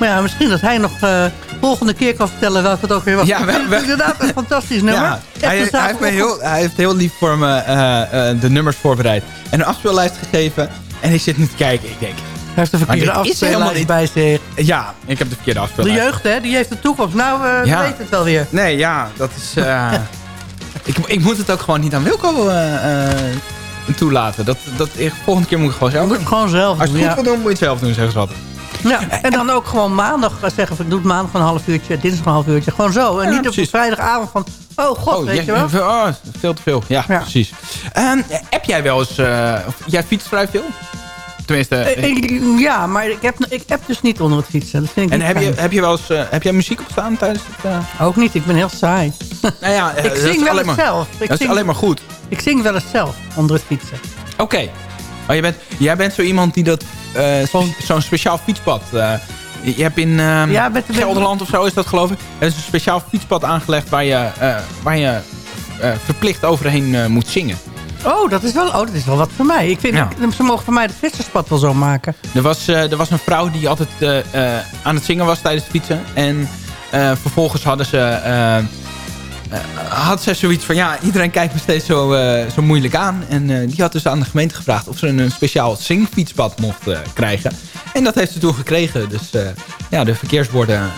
Maar ja, misschien dat hij nog eh volgende keer kan vertellen welke het ook weer was. Ja, we- we- inderdaad een fantastisch nummer. Ja, hij, een hij, heeft me heel, hij heeft heel lief voor me eh, eh, de nummers voorbereid. En een afspeellijst gegeven. En ik zit nu te kijken. Ik denk, heeft de verkeerde afspeellijst bij zich. ja, ik heb de verkeerde De afspeellijst. jeugd, hè, die heeft de toekomst. Nou, eh Ja. weet het wel weer. Nee, ja, dat is... eh, ik, ik moet het ook gewoon niet aan Wilco eh, eh, toelaten. Dat, dat, ik- volgende keer moet ik gewoon zelf doen. gewoon zelf Als je het goed Ja. wil doen, moet je het zelf doen, zeggen ze altijd. Ja, en dan ook gewoon maandag eh, zeggen van ik doe het maandag een half uurtje, dinsdag een half uurtje. Gewoon zo. En Ja, niet op vrijdagavond van, oh god, Oh, weet je wel. oh, veel te veel. Ja, Ja. precies. Ehm heb jij wel eens... eh, jij fietst vrij veel? Tenminste... Eh, ik- ja, maar ik heb, ik heb dus niet onder het fietsen. Dat vind ik en heb je, heb je wel eens... eh, heb jij muziek opstaan tijdens het... eh, Ook niet, ik ben heel saai. nou ja, ik dat zing is wel eens zelf. Ik dat is zing, alleen maar goed. ik zing wel eens zelf onder het fietsen. Oké. Maar je bent, jij bent zo iemand die dat... eh, spe- Zo'n speciaal fietspad... eh, je hebt in ehm, Ja, met Gelderland of zo is dat geloof ik. Er is een speciaal fietspad aangelegd waar je, eh, waar je eh, verplicht overheen eh, moet zingen. Oh, dat is wel, oh, dat is wel wat voor mij. Ik vind, Ja. Ze mogen voor mij het visserspad wel zo maken. Er was, eh, er was een vrouw die altijd eh, eh, aan het zingen was tijdens het fietsen. En vervolgens hadden ze... had ze zoiets van, ja, iedereen kijkt me steeds zo, zo moeilijk aan. En die had dus aan de gemeente gevraagd of ze een, een speciaal zingfietspad mocht krijgen. En dat heeft ze toen gekregen. Dus ja, de verkeersborden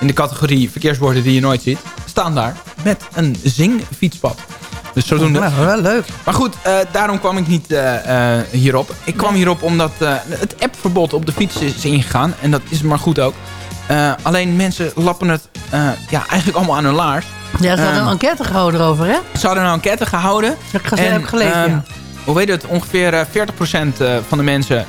in de categorie verkeersborden die je nooit ziet, staan daar met een zingfietspad. Dus zodoende... Nou, wel leuk. Maar goed, eh, daarom kwam ik niet eh, eh, hierop. Ik kwam hierop omdat het appverbod op de fiets is ingegaan. En dat is maar goed ook. Alleen mensen lappen het ja, eigenlijk allemaal aan hun laars. Ja, ze hadden Ehm, een enquête gehouden erover, hè? Ze hadden een enquête gehouden. Heb ik gezien, heb gelezen, ehm, ja. Hoe weet het? Ongeveer eh, 40% eh, van de mensen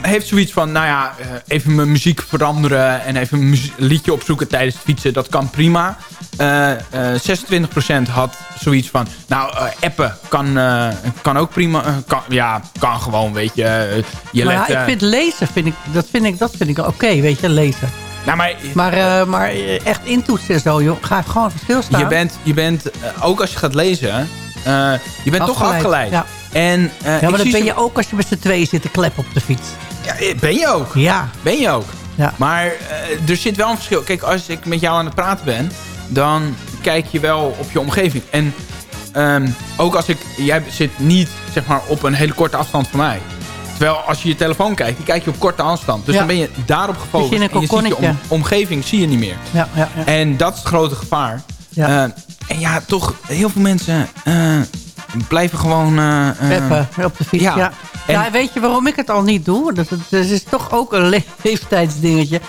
heeft zoiets van... Nou ja, eh, even mijn muziek veranderen en even een liedje opzoeken tijdens het fietsen. Dat kan prima. Eh, eh, 26% had zoiets van... Nou, eh, appen kan, eh, kan ook prima. eh, kan, ja, kan gewoon, weet je. eh, je maar let, ja, ik eh, vind lezen, vind ik, dat vind ik, dat vind ik oké, weet je, lezen. nou, maar Maar, eh, maar eh, echt intoetsen en zo, joh. Ga gewoon stilstaan. Je bent, je bent eh, ook als je gaat lezen, eh, je bent toch Afgeleid, afgeleid. ja. En, eh, Ja, maar dat ben je ook als je met z'n tweeën zit te kleppen op de fiets. Ja, eh, ben je ook. Ja. Ben je ook. Ja. Maar eh, er zit wel een verschil. Kijk, als ik met jou aan het praten ben, dan kijk je wel op je omgeving. En ehm, ook als ik... Jij zit niet zeg maar, op een hele korte afstand van mij. Terwijl als je je telefoon kijkt, die kijk je op korte afstand. Dus Ja. dan ben je daarop gefocust. Je en je ziet je om- omgeving zie je niet meer. Ja, ja, ja. En dat is het grote gevaar. Ja. Eh, en ja, toch, heel veel mensen blijven gewoon... eh, eh, Even op de fiets, ja. ja. Ja. En- weet je waarom ik het al niet doe? Dat, dat is toch ook een le- leeftijdsdingetje.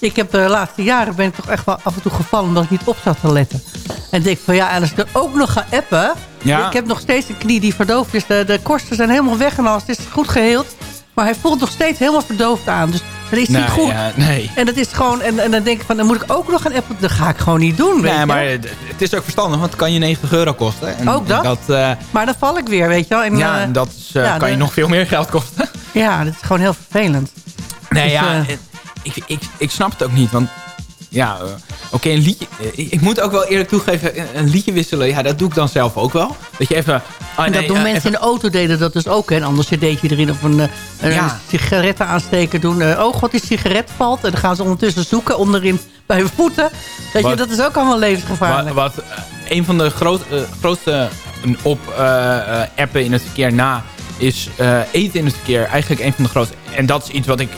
Ik heb de laatste jaren ben ik toch echt wel af en toe gevallen... omdat ik niet op zat te letten. En denk van ja, en als ik er ook nog ga appen... Ja. Ik heb nog steeds een knie die verdoofd is. De, de korsten zijn helemaal weggenast. Het is goed geheeld. Maar hij voelt nog steeds helemaal verdoofd aan. Dus dat is niet goed. ja, nee. En dat is gewoon... En, en dan denk ik van, dan moet ik ook nog gaan appen. Dat ga ik gewoon niet doen, weet Nee, je. maar het is ook verstandig, want het kan je 90 euro kosten. En Ook dat? eh, Maar dan val ik weer, weet je wel. En, ja, eh, en dat is, eh, ja, kan je nog veel meer geld kosten. Ja, dat is gewoon heel vervelend. Nee, Dus, ja, ik, ik, ik snap het ook niet. Want ja, oké, een liedje. ik, moet ook wel eerlijk toegeven, een, een liedje wisselen, ja, dat doe ik dan zelf ook wel. Dat je even. En nee, dat doen eh, mensen even- in de auto deden dat dus ook. Hè? En anders cd'tje erin of een, eh, Ja. sigaretten aansteken doen. Eh, oh god, die sigaret valt. En dan gaan ze ondertussen zoeken onderin bij hun voeten. Je, Wat- dat is ook allemaal levensgevaarlijk. Wat, wat een van de groot, grootste eh, op appen in het verkeer na is eten in het verkeer. Eigenlijk een van de grootste. En dat is iets wat ik.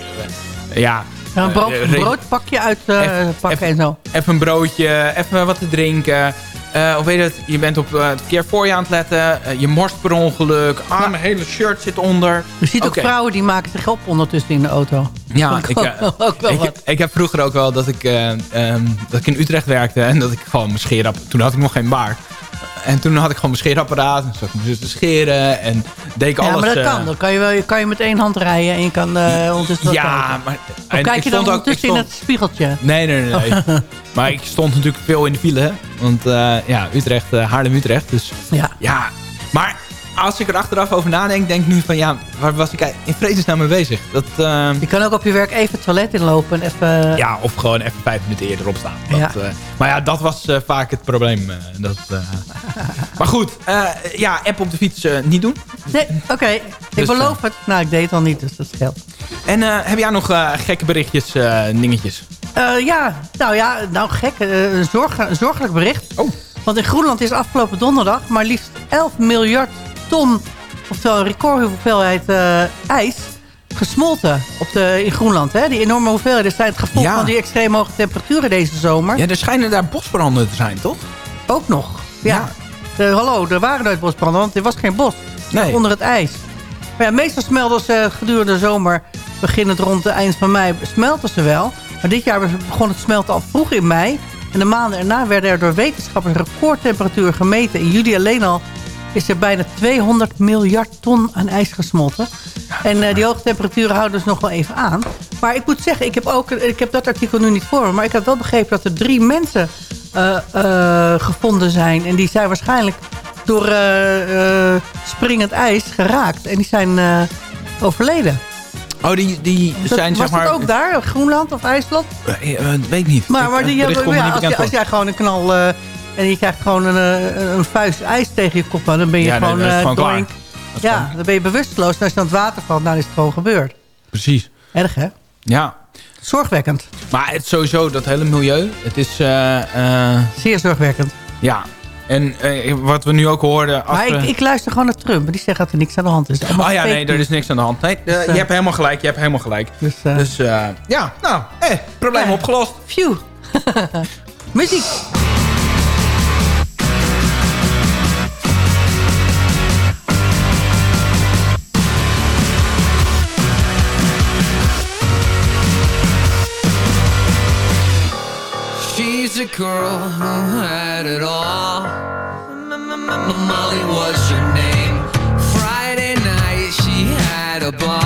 ja, een, brood, eh, een re- broodpakje uitpakken en zo. Even een broodje, even wat te drinken. Eh of weet je het, je bent op eh, het verkeer voor je aan het letten. eh, je morst per ongeluk. Ah, mijn hele shirt zit onder. Je ziet ook vrouwen die maken zich op ondertussen in de auto. Ja, Dat ik, ook, ook wel ik, wat. ik heb vroeger ook wel dat ik, eh, ehm, dat ik in Utrecht werkte. En dat ik gewoon mijn scheerap... Toen had ik nog geen baard. En toen had ik gewoon mijn scheerapparaat. En zat ik me te scheren. En deed ik Ja, alles... maar dat eh, kan. Dan kan je, wel, kan je met één hand rijden en je kan eh ondertussen Ja, maar... Of en kijk je dan ondertussen in het spiegeltje? Nee, nee, nee. nee. maar ik stond natuurlijk veel in de file. hè. Want eh, ja, Utrecht, eh, Haarlem-Utrecht. Dus Ja. ja. Maar als ik er achteraf over nadenk, denk ik nu van... Ja, waar was ik in vredesnaam mee bezig? Dat, eh, Je kan ook op je werk even het toilet inlopen en even... ja, of gewoon even vijf minuten eerder opstaan. Dat, Ja. eh, maar ja, dat was eh, vaak het probleem. dat, maar goed, ja, app op de fiets niet doen. Nee, oké. Ik Dus, beloof het. Nou, ik deed het al niet, dus dat scheelt. En heb jij nog gekke berichtjes, dingetjes? Ja, nou ja, nou gek. een, zorg, zorgelijk bericht. Oh. Want in Groenland is afgelopen donderdag maar liefst 11 miljard ton, oftewel een record hoeveelheid eh, ijs, gesmolten op de, in Groenland. Hè? Die enorme hoeveelheden zijn het gevolg Ja. van die extreem hoge temperaturen deze zomer. Ja, er schijnen daar bosbranden te zijn, toch? Ook nog. Ja. De, hallo, er waren nooit bosbranden, want er was geen bos. Nee. Onder het ijs. Maar ja, meestal smelten ze gedurende de zomer, beginnend rond het eind van mei, smelten ze wel. Maar dit jaar begon het smelten al vroeg in mei. En de maanden erna werden er door wetenschappers recordtemperaturen gemeten. In juli alleen al is er bijna 200 miljard ton aan ijs gesmolten. En eh, die hoge temperaturen houden dus nog wel even aan. Maar ik moet zeggen, ik heb, ook, ik heb dat artikel nu niet voor me... maar ik heb wel begrepen dat er drie mensen eh, eh, gevonden zijn. En die zijn waarschijnlijk door springend ijs geraakt. En die zijn overleden. Oh, die, die Dat- zijn was zeg maar... dat ook daar? Groenland of IJsland? Eh, weet ik niet. Maar, maar die ja, niet als, je, als jij gewoon een knal... en je krijgt gewoon een, eh, een vuist ijs tegen je kop aan... dan ben je Ja, nee, gewoon... eh, gewoon doink. Is Ja, gewoon- dan ben je bewusteloos. En als je aan het water valt, dan is het gewoon gebeurd. Precies. Erg, hè? Ja. Zorgwekkend. Maar het sowieso, dat hele milieu, het is... eh, Zeer zorgwekkend. ja. En eh, wat we nu ook hoorden... Maar ik, ik luister gewoon naar Trump. Die zegt dat er niks aan de hand is. Oh ja, nee, er is niks aan de hand. Nee, je hebt helemaal gelijk, je hebt helemaal gelijk. Dus, Dus ja, nou, eh, probleem opgelost. Phew. Muziek. A girl who had it all. Molly was your name. Friday night she had a ball.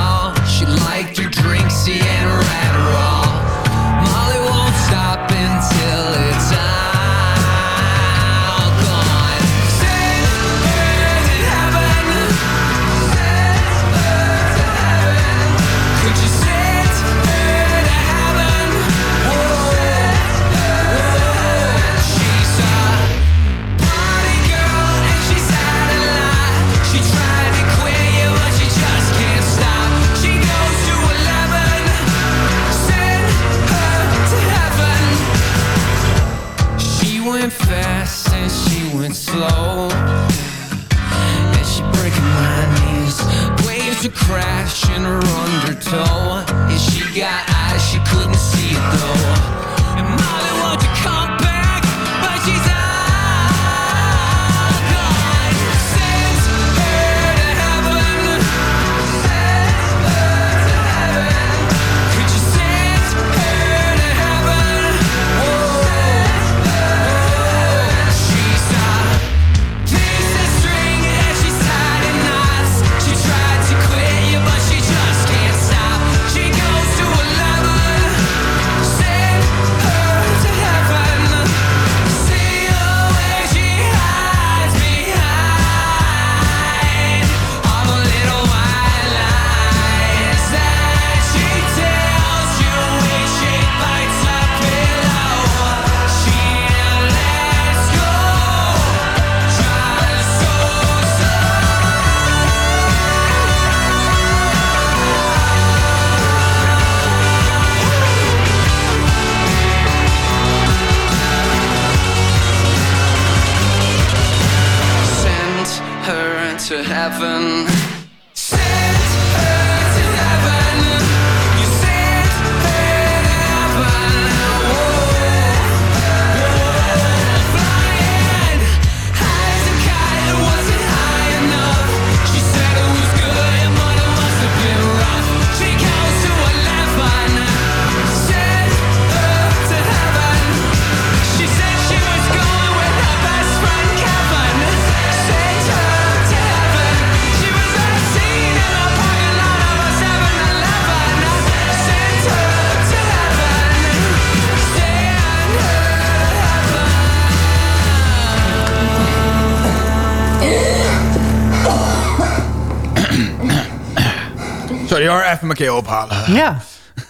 Hoor, even mijn keel ophalen. Ja,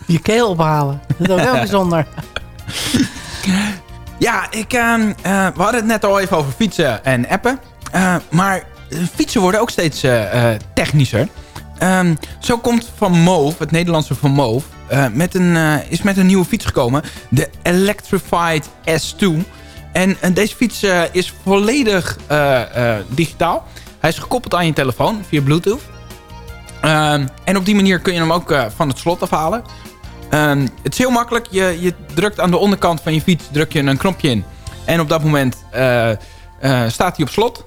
je keel ophalen. Dat is ook heel bijzonder. Ja, ik, ehm, eh, we hadden het net al even over fietsen en appen. Eh, maar fietsen worden ook steeds eh, technischer. Ehm, zo komt Van Moof, het Nederlandse Van Moof... met een, is met een nieuwe fiets gekomen. De Electrified S2. En, en deze fiets is volledig digitaal. Hij is gekoppeld aan je telefoon via Bluetooth. Ehm, en op die manier kun je hem ook eh, van het slot afhalen. Ehm, het is heel makkelijk. Je, je drukt aan de onderkant van je fiets druk je een knopje in. En op dat moment eh, eh, staat hij op slot.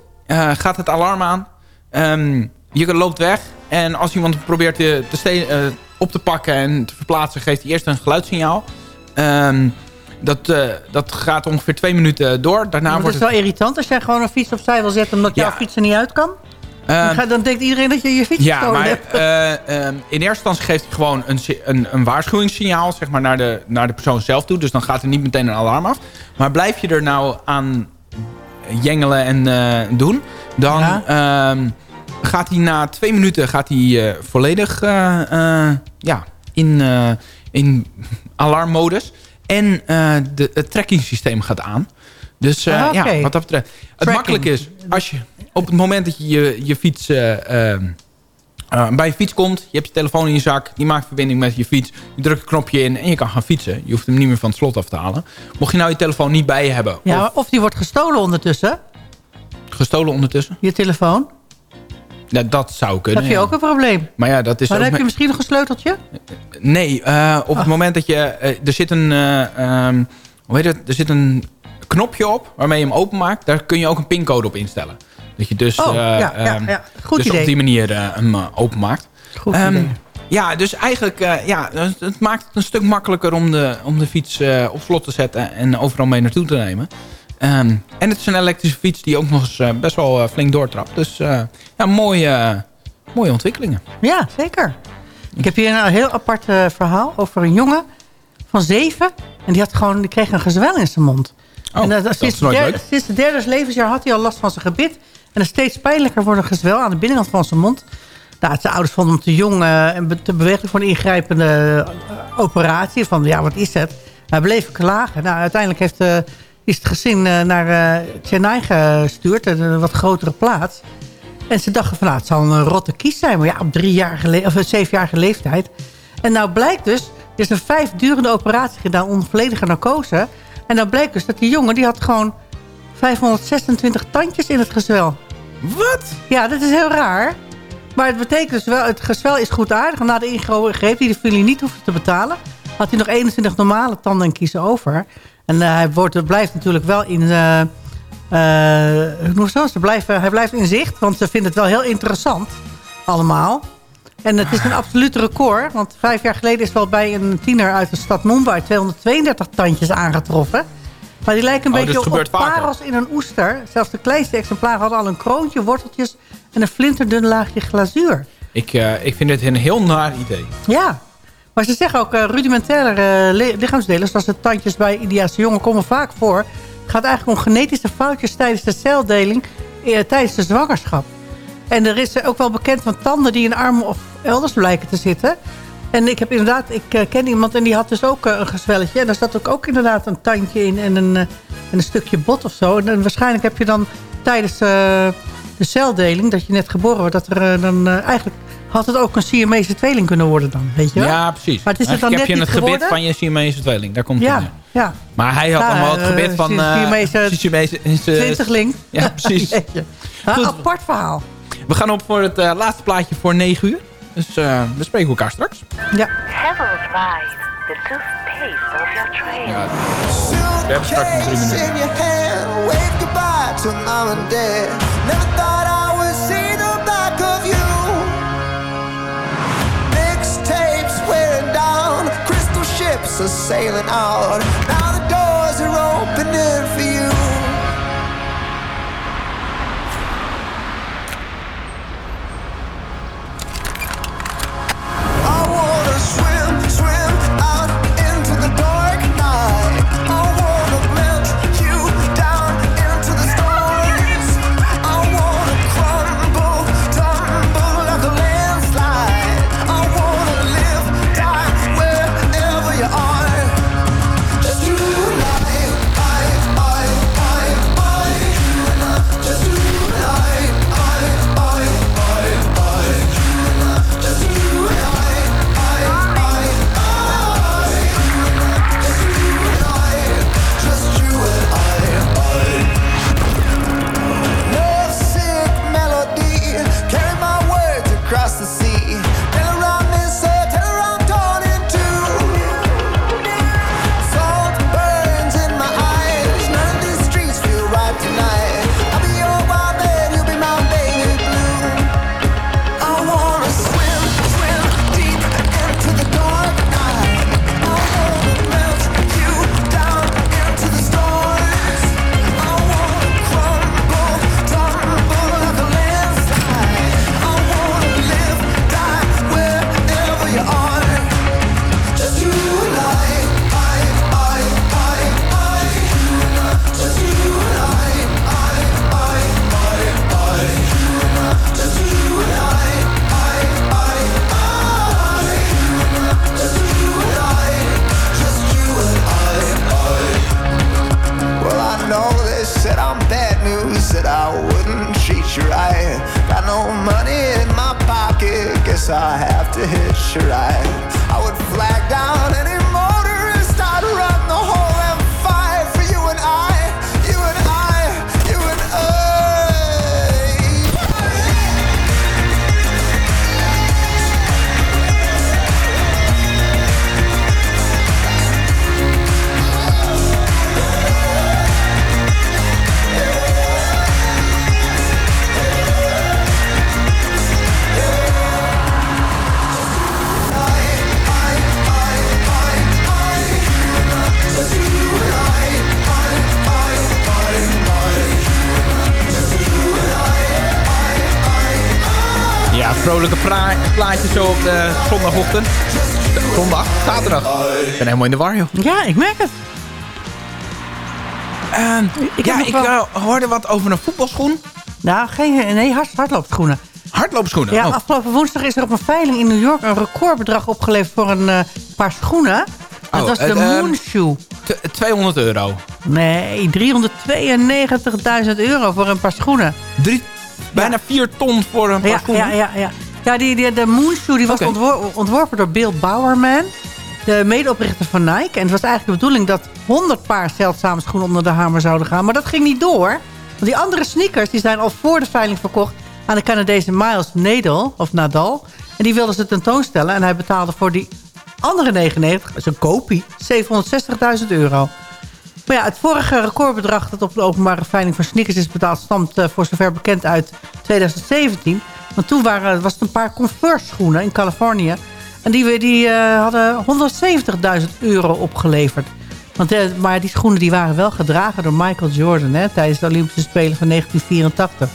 Gaat het alarm aan. Ehm, je loopt weg. En als iemand probeert te, op te pakken en te verplaatsen... geeft hij eerst een geluidssignaal. Dat, dat gaat ongeveer twee minuten door. Daarna Maar het wordt is het... wel irritant als jij gewoon een fiets opzij wil zetten... omdat jouw Ja. fiets er niet uit kan. Ehm, dan, denkt iedereen dat je je fiets Ja, maar hebt. eh, ehm, in eerste instantie geeft hij gewoon een, een, een waarschuwingssignaal zeg maar, naar, de, naar de persoon zelf toe. Dus dan gaat er niet meteen een alarm af. Maar blijf je er nou aan jengelen en eh, doen... dan ehm, gaat hij na twee minuten gaat hij, eh, volledig ja, in, in alarmmodus. En eh, de, het trackingsysteem gaat aan. Dus eh, Ah, ja, wat dat betreft. Het Tracking. makkelijk is, als je op het moment dat je je, je fiets... eh, ehm, eh, bij je fiets komt, je hebt je telefoon in je zak... die maakt verbinding met je fiets. Je drukt een knopje in en je kan gaan fietsen. Je hoeft hem niet meer van het slot af te halen. Mocht je nou je telefoon niet bij je hebben... Ja, of of die wordt gestolen ondertussen, gestolen ondertussen... je telefoon. Ja, dat zou kunnen. heb je ook een probleem. Maar ja, dat is Maar dan heb je misschien nog een sleuteltje? Nee, eh, op het Ah. moment dat je... eh, er zit een... ehm, hoe heet het? Er zit een knopje op waarmee je hem openmaakt. Daar kun je ook een pincode op instellen. Dat je dus, Oh, eh, ja, ja, ehm, ja. Goed dus idee. op die manier hem openmaakt. Goed Ehm, idee. Ja, dus eigenlijk ja, het, maakt het een stuk makkelijker om de, om de fiets op slot te zetten en overal mee naartoe te nemen. Ehm, en het is een elektrische fiets die ook nog eens eh, best wel eh, flink doortrapt. Dus eh, ja, mooie, mooie ontwikkelingen. Ja, zeker. Ik heb hier een heel apart verhaal over een jongen van zeven. En die, had gewoon, die kreeg een gezwel in zijn mond. Oh, en, dat sinds, is nooit de derde, leuk. sinds het derde levensjaar had hij al last van zijn gebit. En een steeds pijnlijker worden gezwel aan de binnenkant van zijn mond. Nou, zijn ouders vonden hem te jong en te bewegelijk voor een ingrijpende operatie. Van, ja, wat is het? Hij bleef klagen. Nou, uiteindelijk heeft, is het gezin eh, naar eh, Chennai gestuurd. Een wat grotere plaats. En ze dachten van, nou, het zal een rotte kies zijn. Maar ja, op driejarige le- of zevenjarige leeftijd. En nou blijkt dus, er is een vijf durende operatie gedaan onder volledige narcose. En nou blijkt dus dat die jongen, die had gewoon 526 tandjes in het gezwel. Wat? Ja, dat is heel raar. Maar het betekent dus wel, het gezwel is goed aardig. Na de ingreep die de familie niet hoefde te betalen... had hij nog 21 normale tanden en kiezen over. En eh, hij wordt, blijft natuurlijk wel in... eh eh, hoe zo? Ze blijven, hij blijft in zicht, want ze vinden het wel heel interessant. Allemaal. En het is een absoluut record. Want vijf jaar geleden is wel bij een tiener uit de stad Mumbai... 232 tandjes aangetroffen. Maar die lijken een Oh, dus beetje op, vaker. parels in een oester. Zelfs de kleinste exemplaren hadden al een kroontje, worteltjes... en een flinterdun laagje glazuur. Ik, eh, ik vind het een heel naar idee. Ja, maar ze zeggen ook uh, rudimentaire eh, li- lichaamsdelen... zoals de tandjes bij Indiaanse jongen komen vaak voor. Het gaat eigenlijk om genetische foutjes tijdens de celdeling... eh, tijdens de zwangerschap. En er is ook wel bekend van tanden die in armen of elders blijken te zitten. En ik heb inderdaad, ik eh, ken iemand en die had dus ook eh, een gezwelletje. En daar zat ook, ook inderdaad een tandje in en een, eh, en een stukje bot of zo. En, waarschijnlijk heb je dan tijdens eh, de celdeling, dat je net geboren wordt... dat er eh, dan eh, eigenlijk had het ook een Siamese tweeling kunnen worden dan, weet je wel? Ja, precies. Maar het is het Eigenlijk dan heb net je niet het gebit geworden? van je Siamese tweeling. Daar komt het Ja, ja. Maar hij had Ja, allemaal het eh, gebit van... Si- eh, Siamese Siamese- eh, Twintigling. Ja, precies. Ja, Goed. apart verhaal. We gaan op voor het eh, laatste plaatje voor 9 uur. Dus eh, we spreken elkaar straks. Ja. The toothpaste of your train. Ja. We hebben straks nog drie in minuten. your hand, wave goodbye to mom and dad. Never thought I ships are sailing out. Now the doors are opening for you. Vrolijke pra- plaatje zo op de zondagochtend. Zondag, zaterdag. Ik ben helemaal in de war, joh. Ja, ik merk het. ik ja, ik wel- eh, hoorde wat over een voetbalschoen. Nou, geen, nee, hard, hardloopschoenen. Hardloopschoenen? Ja, Oh. afgelopen woensdag is er op een veiling in New York... een recordbedrag opgeleverd voor een eh, paar schoenen. Dat Oh, was de ehm, Moonshoe. T- 200 euro. Nee, 392.000 euro voor een paar schoenen. Drie, bijna 4 ton voor een paar Ja, ja, ja, ja. ja die, die, de Moonshoe die was ontwor- ontworpen door Bill Bowerman. De medeoprichter van Nike. En het was eigenlijk de bedoeling dat 100 paar zeldzame schoenen onder de hamer zouden gaan. Maar dat ging niet door. Want die andere sneakers die zijn al voor de veiling verkocht. aan de Canadese Miles Nadal, of Nadal. En die wilde ze tentoonstellen. En hij betaalde voor die andere 99, dat is een kopie, 760.000 euro. Maar ja, het vorige recordbedrag dat op de openbare veiling van sneakers is betaald... stamt eh, voor zover bekend uit 2017. Want toen waren, was het een paar Converse schoenen in Californië. En die, die eh, hadden 170.000 euro opgeleverd. Want, eh, maar die schoenen die waren wel gedragen door Michael Jordan... Hè, tijdens de Olympische Spelen van 1984.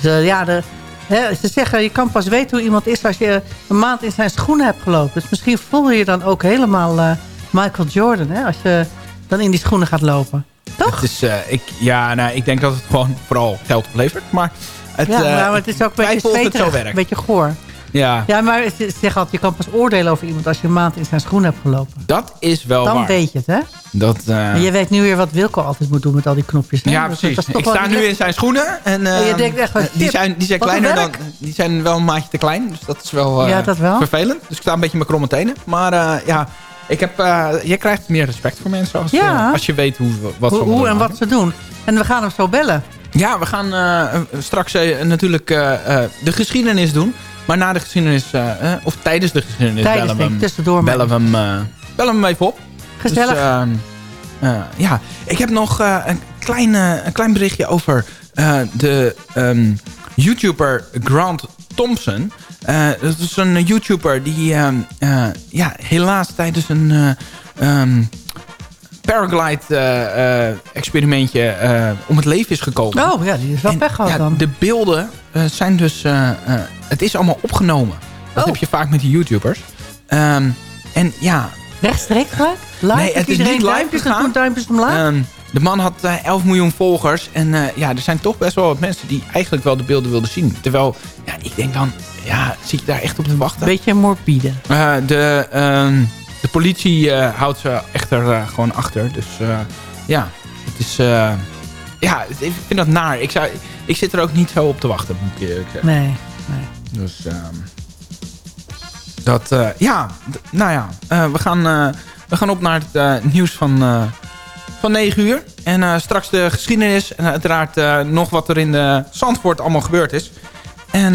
Dus ja, hè, ze zeggen, je kan pas weten hoe iemand is... als je een maand in zijn schoenen hebt gelopen. Dus misschien voel je dan ook helemaal Michael Jordan... Hè, als je dan in die schoenen gaat lopen. Toch? Het is, eh, ik, ja, nou, ik denk dat het gewoon vooral geld oplevert. Maar het, ja, eh, maar het is ook een beetje zweterig, werkt. een beetje goor. Ja, Ja, maar ze zeggen altijd, je kan pas oordelen over iemand... als je een maand in zijn schoenen hebt gelopen. dat is wel Dan waar. weet je het, hè? Dat, eh, je weet nu weer wat Wilco altijd moet doen met al die knopjes. Hè? ja, precies. dat Ik sta nu in zijn schoenen. En, En je eh, denkt echt, die, zijn, die zijn kleiner dan... Die zijn wel een maatje te klein. Dus dat is wel, Ja, dat wel. vervelend. Dus ik sta een beetje met kromme tenen. Maar ja, ik heb, eh, jij krijgt meer respect voor mensen als, Ja. eh, als je weet hoe, wat ze hoe, hoe allemaal en doen. wat ze doen. En we gaan hem zo bellen. Ja, we gaan eh, straks natuurlijk de geschiedenis doen. Maar na de geschiedenis, of tijdens de geschiedenis, Tijdens, bellen we hem, tussendoor bellen we hem, bellen we hem even op. Gezellig. Dus, ehm, eh, ja, ik heb nog een, klein, een klein berichtje over de ehm, YouTuber Grant Thompson. Eh, dat is een YouTuber die ehm, eh, ja, helaas tijdens een eh, ehm, paraglide-experimentje eh, om het leven is gekomen. Oh, ja, die is wel En, pech gehad ja, dan. De beelden eh, zijn dus... eh, eh, het is allemaal opgenomen. Dat Oh. heb je vaak met die YouTubers. Ehm, en ja... Rechtstreeks gelijk? Live? Nee, het is niet live gegaan. doen duimpjes omlaag? Ehm, de man had eh, 11 miljoen volgers. En eh, ja, er zijn toch best wel wat mensen die eigenlijk wel de beelden wilden zien. Terwijl, ja, ik denk dan... Ja, zit je daar echt op te wachten? Beetje morbide. Eh, de, ehm, de politie eh, houdt ze echter eh, gewoon achter. Dus ja, het is... ja, ik vind dat naar. Ik, zou, ik zit er ook niet zo op te wachten, moet ik eerlijk zeggen. Nee, nee. Dus ehm, dat, ja, nou ja, we, gaan, we gaan op naar het nieuws van, van 9 uur. En straks de geschiedenis en uiteraard nog wat er in de Zandvoort allemaal gebeurd is. En